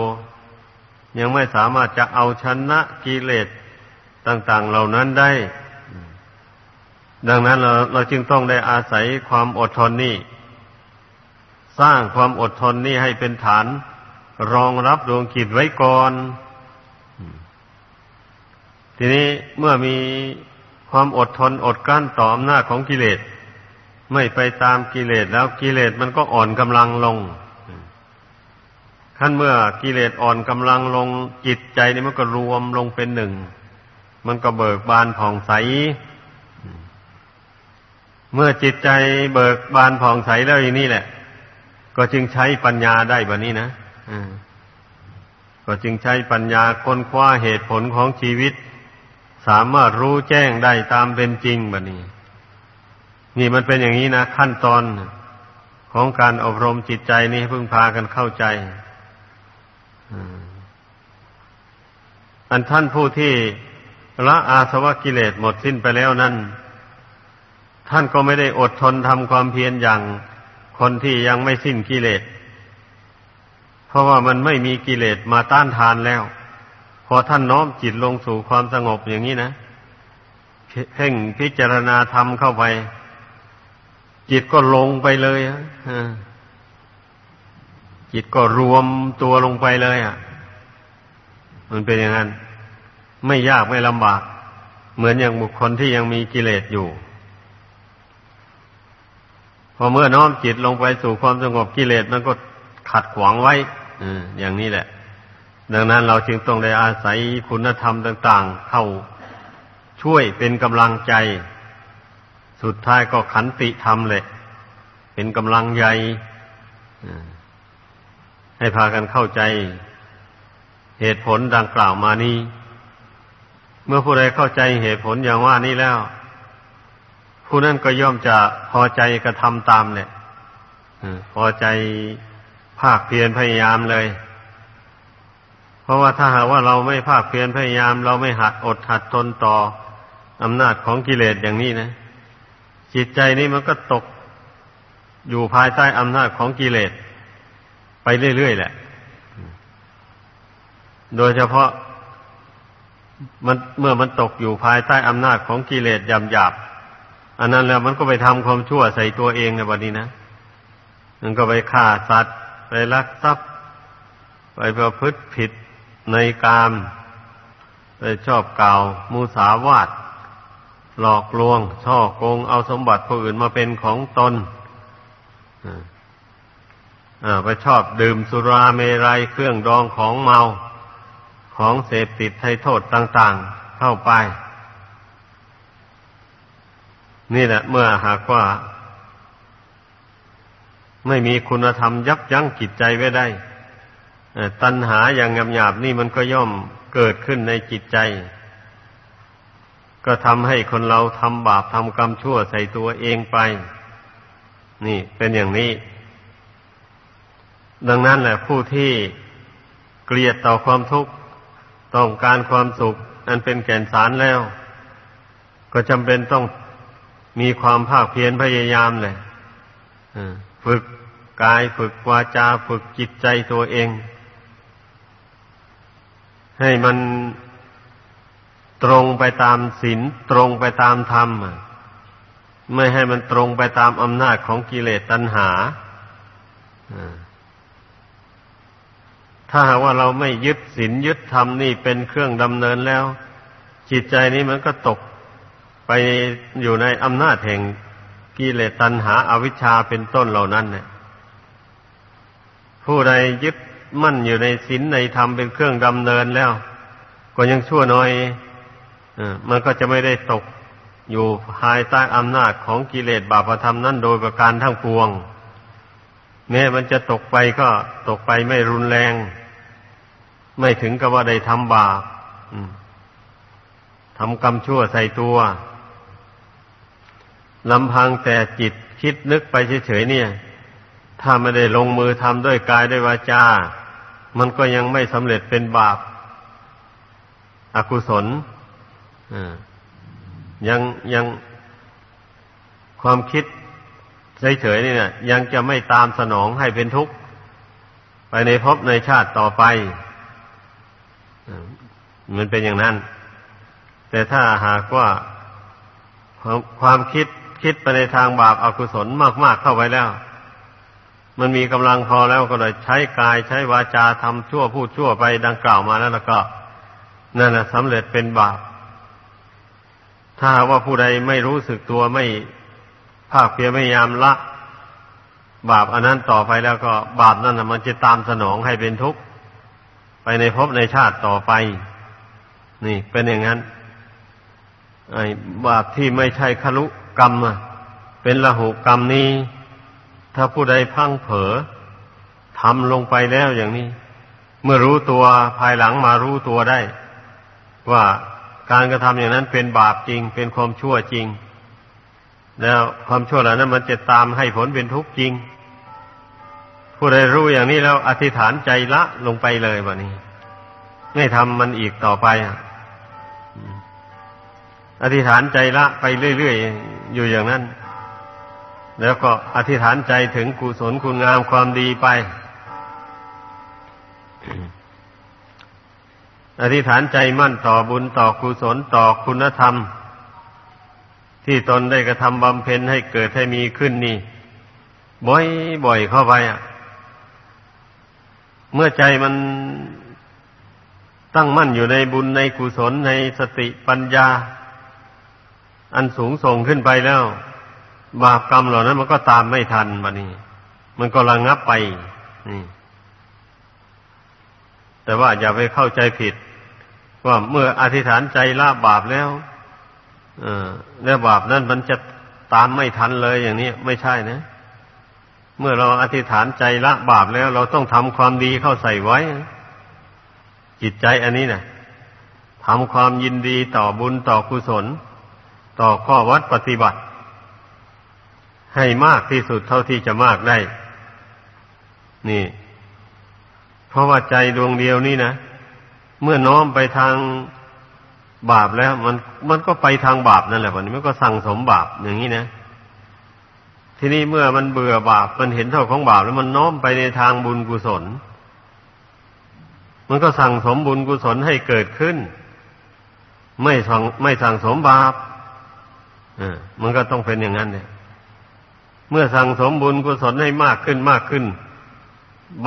ยังไม่สามารถจะเอาชนะกิเลสต่าง ๆ เหล่านั้นได้ ดังนั้นเราเราจึงต้องได้อาศัยความอดทนนี่สร้างความอดทนนี่ให้เป็นฐาน รองรับดวงกิจไว้ก่อน ทีนี้เมื่อมีความอดทนอดกลั้นต่ออำนาจของกิเลส ไม่ไปตามกิเลสแล้วกิเลสมันก็อ่อนกำลังลงขั้นเมื่อกิเลสอ่อนกำลังลงจิตใจนี่มันก็รวมลงเป็นหนึ่ง มันก็เบิกบานผ่องใส เมื่อจิตใจเบิกบานผ่องใสแล้วอย่างนี้แหละ ก็จึงใช้ปัญญาได้แบบนี้นะก็จึงใช้ปัญญาค้นคว้าเหตุผลของชีวิต สามารถรู้แจ้งได้ตามเป็นจริงแบบนี้ นี่มันเป็นอย่างนี้นะ ขั้นตอนของการอบรมจิตใจนี่เพิ่งพากันเข้าใจอันท่านผู้ที่ละอาสวะกิเลสหมดสิ้นไปแล้วนั้น ท่านก็ไม่ได้อดทนทำความเพียรอย่างคนที่ยังไม่สิ้นกิเลส เพราะว่ามันไม่มีกิเลสมาต้านทานแล้ว พอท่านน้อมจิตลงสู่ความสงบอย่างนี้นะเพ่งพิจารณาธรรมเข้าไป จิตก็ลงไปเลยอะจิตก็รวมตัวลงไปเลยอะ มันเป็นอย่างนั้น ไม่ยากไม่ลำบาก เหมือนอย่างบุคคลที่ยังมีกิเลสอยู่ พอเมื่อน้อมจิตลงไปสู่ความสงบกิเลสมันก็ขัดขวางไว้อย่างนี้แหละ ดังนั้นเราจึงต้องได้อาศัยคุณธรรมต่าง ๆ เข้าช่วยเป็นกำลังใจ สุดท้ายก็ขันติธรรมเลยเป็นกำลังใหญ่ให้พากันเข้าใจ เหตุผลดังกล่าวมานี้เมื่อผู้ใดเข้าใจเหตุผลอย่างว่านี้แล้ว ผู้นั้นก็ย่อมจะพอใจกระทำตามเนี่ยพอใจภาคเพียรพยายามเลย เพราะว่าถ้าหากว่าเราไม่ภาคเพียรพยายาม เราไม่หัดอดหัดทนต่ออำนาจของกิเลสอย่างนี้นะ จิตใจนี้มันก็ตกอยู่ภายใต้อำนาจของกิเลส ไปเรื่อยๆแหละ โดยเฉพาะมันเมื่อมันตกอยู่ภายใต้อำนาจของกิเลสยำหยาบอันนั้นแล้วมันก็ไปทำความชั่วใส่ตัวเองในวันนี้นะ มันก็ไปฆ่าสัตว์ ไปลักทรัพย์ ไปประพฤติผิด ในกามไปชอบกล่าวมูสาวาทหลอกลวง ช่อโกงเอาสมบัติผู้อื่นมาเป็นของตนไปชอบดื่มสุราเมรัยเครื่องดองของเมาของเสพติดให้โทษต่าง ๆ เข้าไป นี่แหละ เมื่อหากว่า ไม่มีคุณธรรมยับยั้งจิตใจไว้ได้ ตัณหาอย่างหยาบๆนี่มันก็ย่อมเกิดขึ้นในจิตใจ ก็ทำให้คนเราทำบาปทำกรรมชั่วใส่ตัวเองไป นี่เป็นอย่างนี้ ดังนั้นแหละผู้ที่เกลียดต่อความทุกข์ต้องการความสุข อันเป็นแก่นสารแล้ว ก็จำเป็นต้องมีความภาคเพียรพยายามเลยฝึกกายฝึกวาจาฝึกจิตใจตัวเอง ให้มันตรงไปตามศีลตรงไปตามธรรมไม่ให้มันตรงไปตามอำนาจของกิเลสตัณหาถ้าหากว่าเราไม่ยึดศีลยึดธรรมนี่เป็นเครื่องดำเนินแล้ว จิตใจนี้มันก็ตกไปอยู่ในอำนาจแห่งกิเลสตัณหาอาวิชชาเป็นต้นเหล่านั้นเนี่ยผู้ใดยึด มั่นอยู่ในศีลในธรรมเป็นเครื่องดำเนินแล้ว ก็ยังชั่วน้อยอมันก็จะไม่ได้ตกอยู่ภายใต้อำนาจของกิเลสบาปธรรมนั้นโดยประการทั้งปวง แม้มันจะตกไปก็ตกไปไม่รุนแรง ไม่ถึงกับว่าได้ทำบาปทำกรรมชั่วใส่ตัวลำพังแต่จิตคิดนึกไปเฉยๆเนี่ย ถ้าไม่ได้ลงมือทำด้วยกายด้วยวาจา มันก็ยังไม่สำเร็จเป็นบาปอากุศลยังยังความคิดเฉยๆนี่นะยังจะไม่ตามสนองให้เป็นทุกข์ ไปในภพในชาติต่อไป มันเป็นอย่างนั้น แต่ถ้าหากว่าความความคิดคิดไปในทางบาปอากุศลมาก ๆเข้าไปแล้ว มันมีกำลังพอแล้วก็เลยใช้กายใช้วาจาทำชั่วพูดชั่วไปดังกล่าวมาแล้วแล้วก็ นั่นนะสำเร็จเป็นบาป ถ้าว่าผู้ใดไม่รู้สึกตัวไม่ภาคเพียรพยายามละ บาปอันนั้นต่อไปแล้วก็บาปนั้นมันจะตามสนองให้เป็นทุกข์ไปในภพในชาติต่อไป นี่เป็นอย่างนั้นไอ้บาปที่ไม่ใช่คลุกรรมเป็นละหุกรรมนี้ ถ้าผู้ใดพังเผลอทำลงไปแล้วอย่างนี้ เมื่อรู้ตัวภายหลังมารู้ตัวได้ ว่าการกระทำอย่างนั้นเป็นบาปจริง เป็นความชั่วจริง แล้วความชั่วเหล่านั้นมันจะตามให้ผลเป็นทุกข์จริง ผู้ใดรู้อย่างนี้แล้วอธิษฐานใจละลงไปเลยวันนี้ ไม่ทำมันอีกต่อไปอธิษฐานใจละไปเรื่อยๆอยู่อย่างนั้น แล้วก็อธิษฐานใจถึงกุศลคุณงามความดีไป อธิษฐานใจมั่นต่อบุญต่อกุศลต่อคุณธรรม ที่ตนได้กระทำบำเพ็ญให้เกิดให้มีขึ้นนี่บ่อยบ่อยเข้าไปอะ เมื่อใจมันตั้งมั่นอยู่ในบุญในกุศลในสติปัญญา อันสูงส่งขึ้นไปแล้ว บาปกรรมเหล่านั้นมันก็ตามไม่ทันมานี่มันก็ระงงับไปนี่แต่ว่าอย่าไปเข้าใจผิด ว่าเมื่ออธิษฐานใจละบาปแล้วอแล้วบาปนั้นมันจะตามไม่ทันเลยอย่างนี้ไม่ใช่นะ เมื่อเราอธิษฐานใจละบาปแล้ว เราต้องทำความดีเข้าใส่ไว้ จิตใจอันนี้นะทำความยินดีต่อบุญต่อกุศล ต่อข้อวัดปฏิบัติ ให้มากที่สุดเท่าที่จะมากได้ นี่ เพราะว่าใจดวงเดียวนี่นะ เมื่อน้อมไปทางบาปแล้ว มันมันก็ไปทางบาปนั่นแหละวันนี้มันก็สั่งสมบาปอย่างนี้นะทีนี้เมื่อมันเบื่อบาป มันเห็นโทษของบาปแล้วมันน้อมไปในทางบุญกุศล มันก็สั่งสมบุญกุศลให้เกิดขึ้น ไม่สั่งไม่สั่งสมบาปอ่ามันก็ต้องเป็นอย่างนั้นเนี่ย เมื่อสั่งสมบุญกุศลให้มากขึ้นมากขึ้น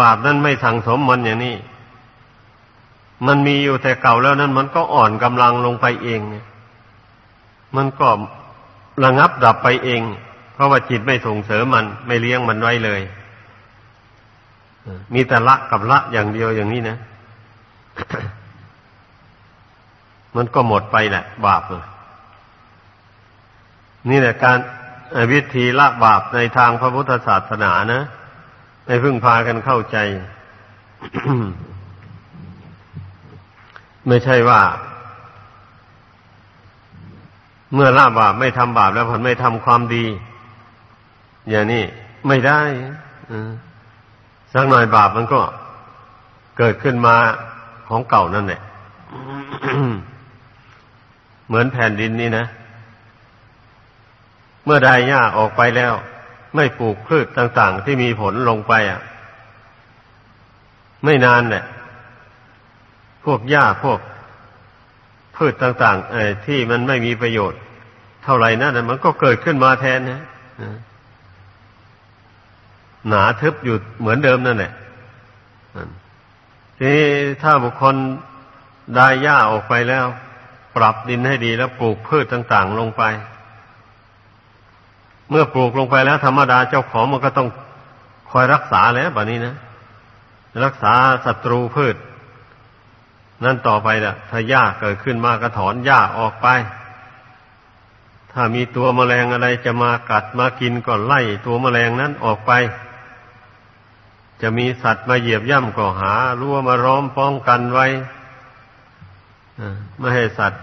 บาปนั้นไม่สั่งสมมันอย่างนี้ มันมีอยู่แต่เก่าแล้วนั้น มันก็อ่อนกำลังลงไปเองเนี่ยมันก็ระงับดับไปเอง เพราะว่าจิตไม่ส่งเสริมมัน ไม่เลี้ยงมันไว้เลยมีแต่ละกับละอย่างเดียวอย่างนี้นะ มันก็หมดไปแหละบาปเลยนี่แหละการ วิธีละบาปในทางพระพุทธศาสนานะให้พึ่งพากันเข้าใจ ไม่ใช่ว่า เมื่อละบาปไม่ทำบาปแล้วผลไม่ทำความดี อย่างนี้ไม่ได้สักหน่อยบาปมันก็เกิดขึ้นมาของเก่านั่นแหละเหมือนแผ่นดินนี่นะ มื่อได้หญ้าออกไปแล้ว ไม่ปลูกพืชต่าง ๆ ที่มีผลลงไปอะ ไม่นานเนี่ยพวกหญ้าพวกพืชต่างๆไอ้ที่มันไม่มีประโยชน์ เท่าไหร่นั่นมันก็เกิดขึ้นมาแทนนะหนาทึบอยู่เหมือนเดิมนั่นแหละทีนี้ถ้าบุคคลได้หญ้าออกไปแล้ว ปรับดินให้ดีแล้วปลูกพืชต่าง ๆ ลงไป เมื่อปลูกลงไปแล้ว ธรรมดาเจ้าของมันก็ต้องคอยรักษาแล้วแบบนี้นะ รักษาศัตรูพืช นั่นต่อไปละถ้าหญ้าเกิดขึ้นมาก็ถอนหญ้าออกไป ถ้ามีตัวแมลงอะไรจะมากัดมากินก็ไล่ตัวแมลงนั้นออกไป จะมีสัตว์มาเหยียบย่ำก็หารั้วมาร้อมป้องกันไว้ไม่ให้สัตว์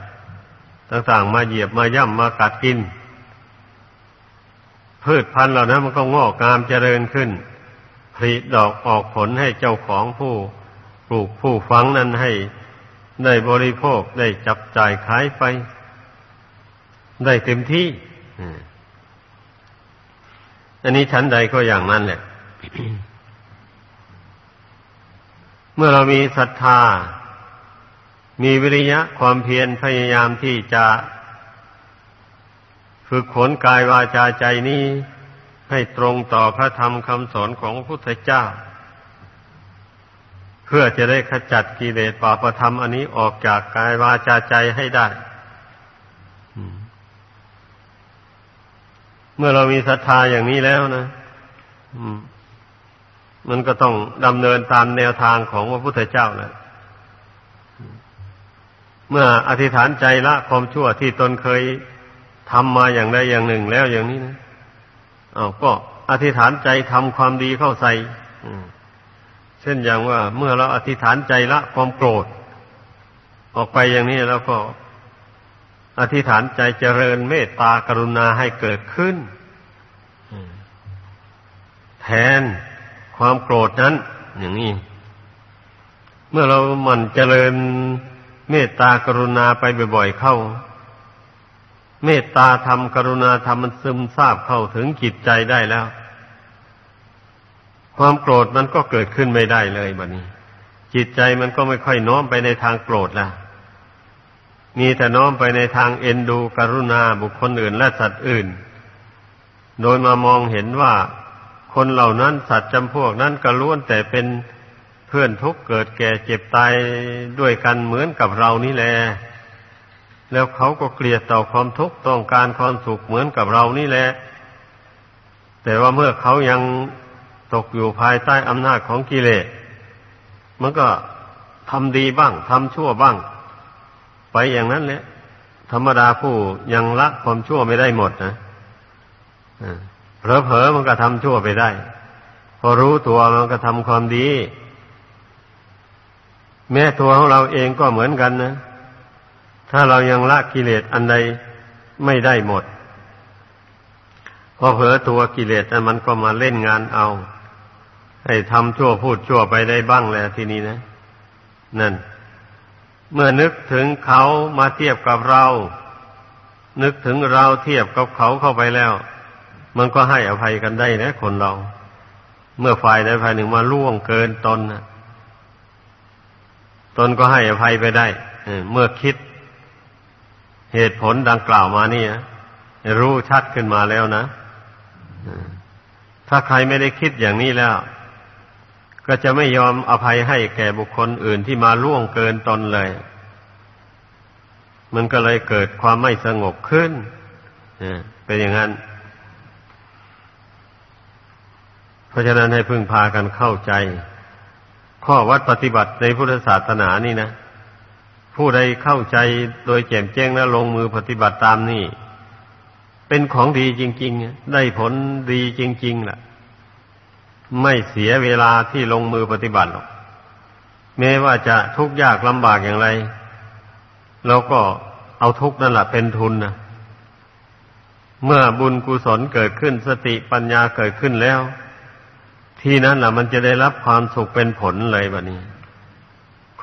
ต่างๆมาเหยียบมาย่ำมากัดกิน พืชพันธุ์เหล่านั้นมันก็งอกงามเจริญขึ้นผลิดอกออกผลให้เจ้าของผู้ปลูกผู้ฟังนั้นให้ได้บริโภคได้จับจ่ายขายไป ได้เต็มที่อันนี้ชั้นใดก็อย่างนั้นแหละ เมื่อเรามีศรัทธา มีวิริยะความเพียรพยายามที่จะ ฝึกขนกายวาจาใจนี้ ให้ตรงต่อพระธรรมคำสอนของพระพุทธเจ้า เพื่อจะได้ขจัดกิเลสปาประธรรมอันนี้ออกจากกายวาจาใจให้ได้ เมื่อเรามีศรัทธาอย่างนี้แล้วนะมันก็ต้องดำเนินตามแนวทางของพระพุทธเจ้าแหละเมื่ออธิษฐานใจละความชั่วที่ตนเคย ทำมาอย่างใดอย่างหนึ่งแล้วอย่างนี้นะอาก็อธิษฐานใจทำความดีเข้าใส่ช่นอย่างว่า เมื่อเราอธิษฐานใจละความโกรธ ออกไปอย่างนี้แล้วก็อธิษฐานใจเจริญเมตตากรุณาให้เกิดขึ้นแทนความโกรธนั้น อย่างนี้ เมื่อเราหมั่นเจริญเมตตากรุณาไปบ่อยๆเข้า เมตตาธรรมกรุณาธรรมมันซึมซาบเข้าถึงจิตใจได้แล้ว ความโกรธมันก็เกิดขึ้นไม่ได้เลยบัดนี้ จิตใจมันก็ไม่ค่อยน้อมไปในทางโกรธละมีแต่น้อมไปในทางเอ็นดูกรุณาบุคคลอื่นและสัตว์อื่น โดยมามองเห็นว่าคนเหล่านั้นสัตว์จำพวกนั้นก็ล้วนแต่เป็นเพื่อนทุกข์เกิดแก่เจ็บตายด้วยกันเหมือนกับเรานี่แหละ แล้วเขาก็เกลียดต่อความทุกข์ต้องการความสุขเหมือนกับเรานี่แหละ แต่ว่าเมื่อเขายังตกอยู่ภายใต้อำนาจของกิเลส มันก็ทำดีบ้างทำชั่วบ้าง ไปอย่างนั้นแหละธรรมดาผู้ยังละความชั่วไม่ได้หมดนะเผลอๆมันก็ทำชั่วไปได้ พอรู้ตัวมันก็ทำความดี แม้ตัวของเราเองก็เหมือนกันนะ ถ้าเรายังละกิเลสอันใดไม่ได้หมด พอเผลอตัวกิเลสมันก็มาเล่นงานเอา ให้ทำชั่วพูดชั่วไปได้บ้างแล้วทีนี้นะ นั่น เมื่อนึกถึงเขามาเทียบกับเรา นึกถึงเราเทียบกับเขาเข้าไปแล้ว มันก็ให้อภัยกันได้นะ คนเรา เมื่อฝ่ายใดฝ่ายหนึ่งมาล่วงเกินตนนะตนก็ให้อภัยไปได้ เมื่อคิด เหตุผลดังกล่าวมานี่รู้ชัดขึ้นมาแล้วนะถ้าใครไม่ได้คิดอย่างนี้แล้ว ก็จะไม่ยอมอภัยให้แก่บุคคลอื่นที่มาล่วงเกินตนเลย มันก็เลยเกิดความไม่สงบขึ้นเป็นอย่างนั้น เพราะฉะนั้นให้พึ่งพากันเข้าใจ ข้อวัดปฏิบัติในพุทธศาสนานี่นะ ผู้ใดเข้าใจโดยแจ่มแจ้งและลงมือปฏิบัติตามนี่ เป็นของดีจริง ๆ ได้ผลดีจริงๆล่ะ ไม่เสียเวลาที่ลงมือปฏิบัติหรอกแม้ว่าจะทุกข์ยากลำบากอย่างไรเราก็เอาทุกข์นั่นแหละเป็นทุนนะเมื่อบุญกุศลเกิดขึ้นสติปัญญาเกิดขึ้นแล้ว ที่นั้นแหละมันจะได้รับความสุขเป็นผลเลยแบบนี้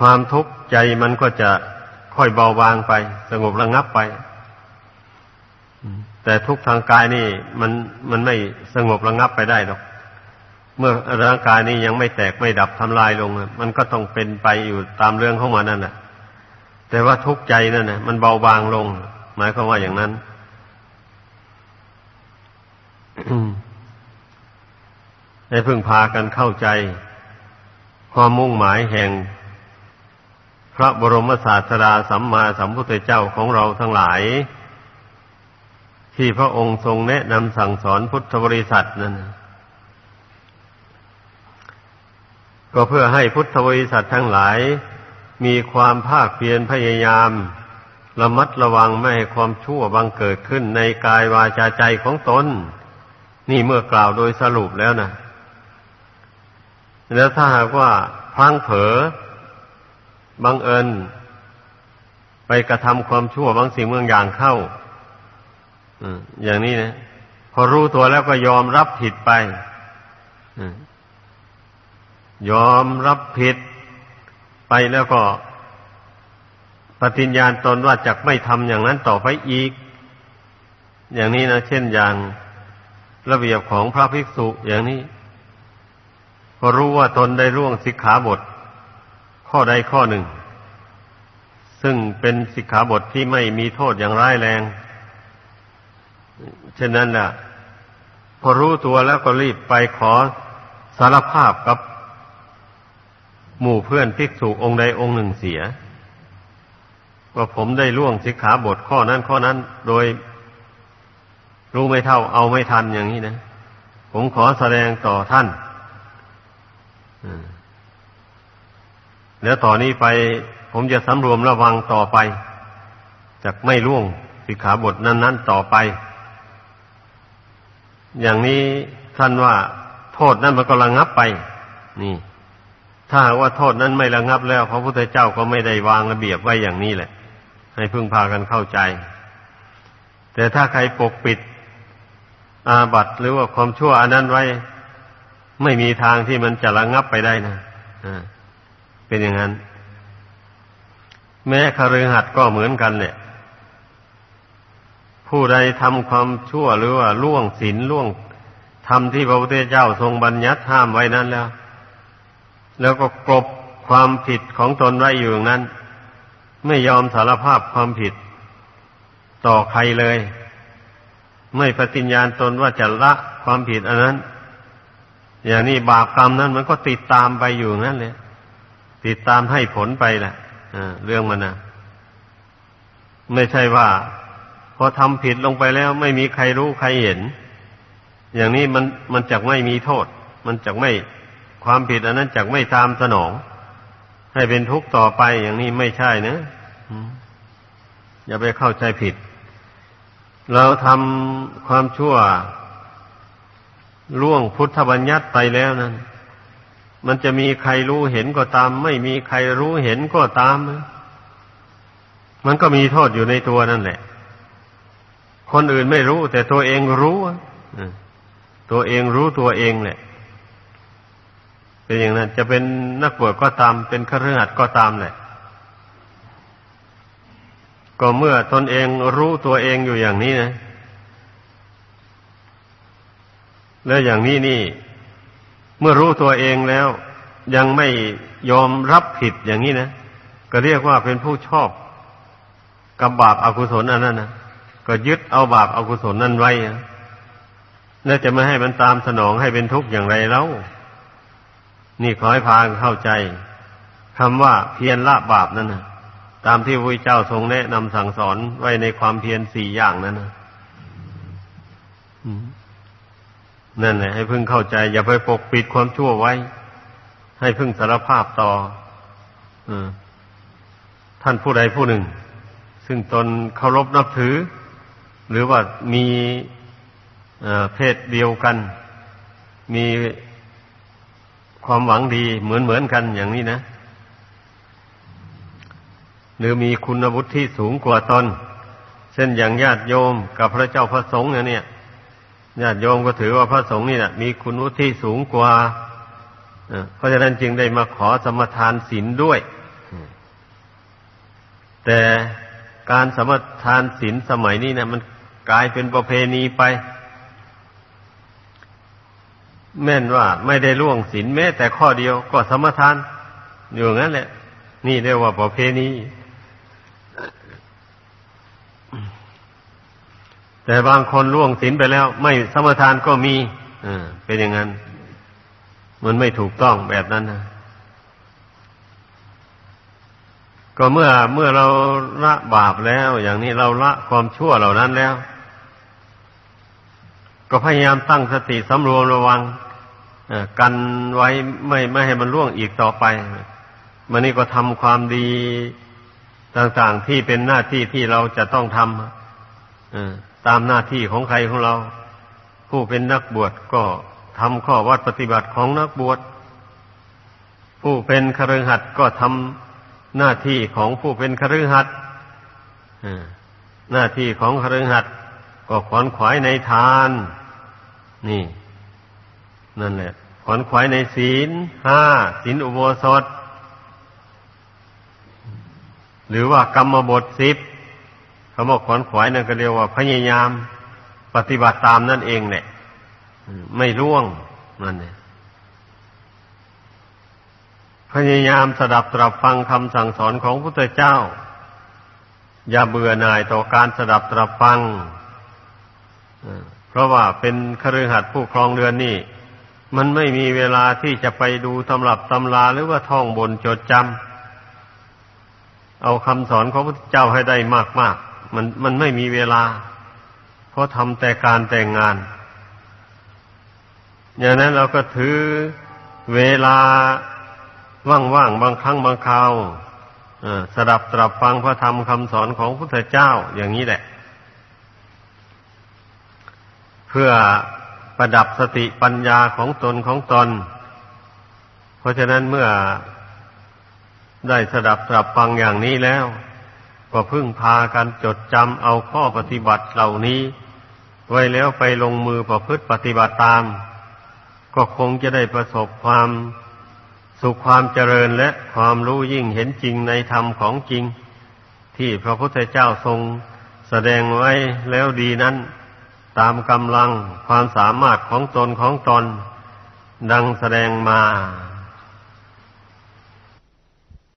ความทุกข์ใจมันก็จะค่อยเบาบางไป สงบระงับไป แต่ทุกทางกายนี่ มันมันไม่สงบระงับไปได้หรอก เมื่อร่างกายนี้ยังไม่แตกไม่ดับทำลายลง มันก็ต้องเป็นไปอยู่ตามเรื่องของมันนั่นแหละแต่ว่าทุกข์ใจนั่นนะมันเบาบางลง หมายความว่าอย่างนั้นให้พึ่งพากันเข้าใจ ความมุ่งหมายแห่ง พระบรมศาสดาสัมมาสัมพุทธเจ้าของเราทั้งหลาย ที่พระองค์ทรงแนะนำสั่งสอนพุทธบริษัทนั่นก็เพื่อให้พุทธบริษัททั้งหลาย มีความภาคเพียรพยายามระมัดระวังไม่ให้ความชั่วบังเกิดขึ้นในกายวาจาใจของตน นี่เมื่อกล่าวโดยสรุปแล้วนะแล้วถ้าหากว่าพังเผลอ บังเอิญไปกระทำความชั่วบางสิ่งบางอย่างเข้าอย่างนี้นะพอรู้ตัวแล้วก็ยอมรับผิดไปยอมรับผิดไปแล้วก็ปฏิญญาณตนว่าจะไม่ทำอย่างนั้นต่อไปอีก อย่างนี้นะเช่นอย่างระเบียบของพระภิกษุอย่างนี้ พอรู้ว่าตนได้ร่วงสิกขาบท ข้อใดข้อหนึ่ง ซึ่งเป็นสิกขาบทที่ไม่มีโทษอย่างร้ายแรงเช่นนั้นแหละพอรู้ตัวแล้วก็รีบไปขอสารภาพกับ หมู่เพื่อนภิกษุองค์ใดองค์หนึ่งเสีย ว่าผมได้ล่วงสิกขาบทข้อนั้นข้อนั้น โดยรู้ไม่เท่าเอาไม่ทันอย่างนี้นะ ผมขอแสดงต่อท่าน แล้วต่อนนี้ไปผมจะสำรวมระวังต่อไปจากไม่ล่วงสิกขาบทนั้น ๆ ต่อไป อย่างนี้ท่านว่าโทษนั้นมันก็ระงับไป นี่ ถ้าว่าโทษนั้นไม่ระงับแล้วพระพุทธเจ้าก็ไม่ได้วางระเบียบไว้อย่างนี้แหละ ให้พึ่งพากันเข้าใจ แต่ถ้าใครปกปิด อาบัตหรือว่าความชั่วอันนั้นไว้ ไม่มีทางที่มันจะระงับไปได้นะอ่า เป็นอย่างนั้น แม้คฤหัสถ์ก็เหมือนกันเนี่ยผู้ใดทำความชั่วหรือว่าล่วงศีลล่วงทำที่พระพุทธเจ้าทรงบัญญัติห้ามไว้นั้นแล้ว แล้วก็กลบความผิดของตนไว้อยู่อย่างนั้น ไม่ยอมสารภาพความผิด ต่อใครเลย ไม่ปฏิญญาณตนว่าจะละความผิดอันนั้น อย่างนี้บาปกรรมนั้นมันก็ติดตามไปอยู่นั่นเลย ติดตามให้ผลไปแหละเรื่องมันนะไม่ใช่ว่า พอทำผิดลงไปแล้ว ไม่มีใครรู้ใครเห็น อย่างนี้มันมันจะไม่มีโทษ มันจะไม่ความผิดอันนั้นจะไม่ตามสนอง ให้เป็นทุกข์ต่อไปอย่างนี้ไม่ใช่นะอย่าไปเข้าใจผิด เราทำความชั่วล่วงพุทธบัญญัติไปแล้วนั้น มันจะมีใครรู้เห็นก็ตาม ไม่มีใครรู้เห็นก็ตาม มันก็มีโทษอยู่ในตัวนั่นแหละ คนอื่นไม่รู้ แต่ตัวเองรู้ตัวเองรู้ตัวเองแหละเป็นอย่างนั้น จะเป็นนักบวชก็ตาม เป็นฆราวาสก็ตามแหละ ก็เมื่อตนเองรู้ตัวเองอยู่อย่างนี้นะ แล้วอย่างนี้นี่ เมื่อรู้ตัวเองแล้ว ยังไม่ยอมรับผิดอย่างนี้นะ ก็เรียกว่าเป็นผู้ชอบกับบาปอากุศลอันนั้นนะก็ยึดเอาบาปอากุศลนั้นไว้แล้วจะไม่ให้มันตามสนองให้เป็นทุกข์อย่างไรแล้ว นี่ขอให้พาเข้าใจคำว่าเพียรละบาปนั่นนะตามที่พระเจ้าทรงแนะนำสั่งสอนไว้ในความเพียรสี่อย่างนั้นนะ นั่นแหละให้พึ่งเข้าใจ อย่าไปปกปิดความชั่วไว้ ให้พึ่งสารภาพต่ออท่านผู้ใดผู้หนึ่ง ซึ่งตนเคารพนับถือ หรือว่ามีเพศเดียวกัน มีความหวังดีเหมือนเหมือนกันอย่างนี้นะ หรือมีคุณวุฒิที่สูงกว่าตน เช่นอย่างญาติโยมกับพระเจ้าพระสงฆ์เนี่ย ญาติโยมก็ถือว่าพระสงฆ์นี่นะมีคุณวุฒิสูงกว่าเพราะฉะนั้นจึงได้มาขอสมทานศีลด้วย แต่การสมทานศีลสมัยนี้นะมันกลายเป็นประเพณีไป แม่นว่าไม่ได้ล่วงศีลแม้ แต่ข้อเดียวก็สมทานอยู่งั้นแหละ นี่เรียกว่าประเพณี แต่บางคนล่วงศีลไปแล้ว ไม่สมทานก็มีอ่าเป็นอย่างนั้น มันไม่ถูกต้องแบบนั้นนะก็เมื่อเมื่อเราละบาปแล้ว อย่างนี้เราละความชั่วเหล่านั้นแล้ว ก็พยายามตั้งสติสำรวมระวังกันไว้ไม่ไม่ให้มันล่วงอีกต่อไป มันนี่ก็ทำความดีต่างๆที่เป็นหน้าที่ที่เราจะต้องทำ ตามหน้าที่ของใครของเรา ผู้เป็นนักบวชก็ทำข้อวัดปฏิบัติของนักบวชผู้เป็นคฤหัสถ์ก็ทำหน้าที่ของผู้เป็นคฤหัสถ์หน้าที่ของคฤหัสถ์ก็ขวนขวายในทาน นี่ นั่นแหละขวนขวายในศีลห้าศีลอุโบสถ หรือว่ากรรมบทสิบ คำว่าขวนขวายนั่นก็เรียกว่า พยายามปฏิบัติตามนั่นเองเนี่ยไม่ร่วงนั่นเนี่ยพยายามสดับตรับฟังคำสั่งสอนของพระพุทธเจ้า อย่าเบื่อหน่ายต่อการสดับตรับฟังเพราะว่าเป็นคฤหัสถ์ผู้ครองเรือนนี่ มันไม่มีเวลาที่จะไปดูตำรับตำราหรือว่าท่องบนจดจำเอาคำสอนของพระเจ้าให้ได้มากๆ มันมันไม่มีเวลา เพราะทำแต่การแต่งงาน อย่างนั้นเราก็ถือเวลาว่างๆบางครั้งบางคราวสดับตรับฟังพระธรรมคำสอนของพระพุทธเจ้าอย่างนี้แหละ เพื่อประดับสติปัญญาของตนของตน เพราะฉะนั้นเมื่อได้สดับตรับฟังอย่างนี้แล้ว ก็พึ่งพากันจดจำเอาข้อปฏิบัติเหล่านี้ ไว้แล้วไปลงมือประพฤติปฏิบัติตาม ก็คงจะได้ประสบความสุขความเจริญและความรู้ยิ่งเห็นจริงในธรรมของจริง ที่พระพุทธเจ้าทรงแสดงไว้แล้วดีนั้น ตามกำลังความสามารถของตนของตน ดังแสดงมา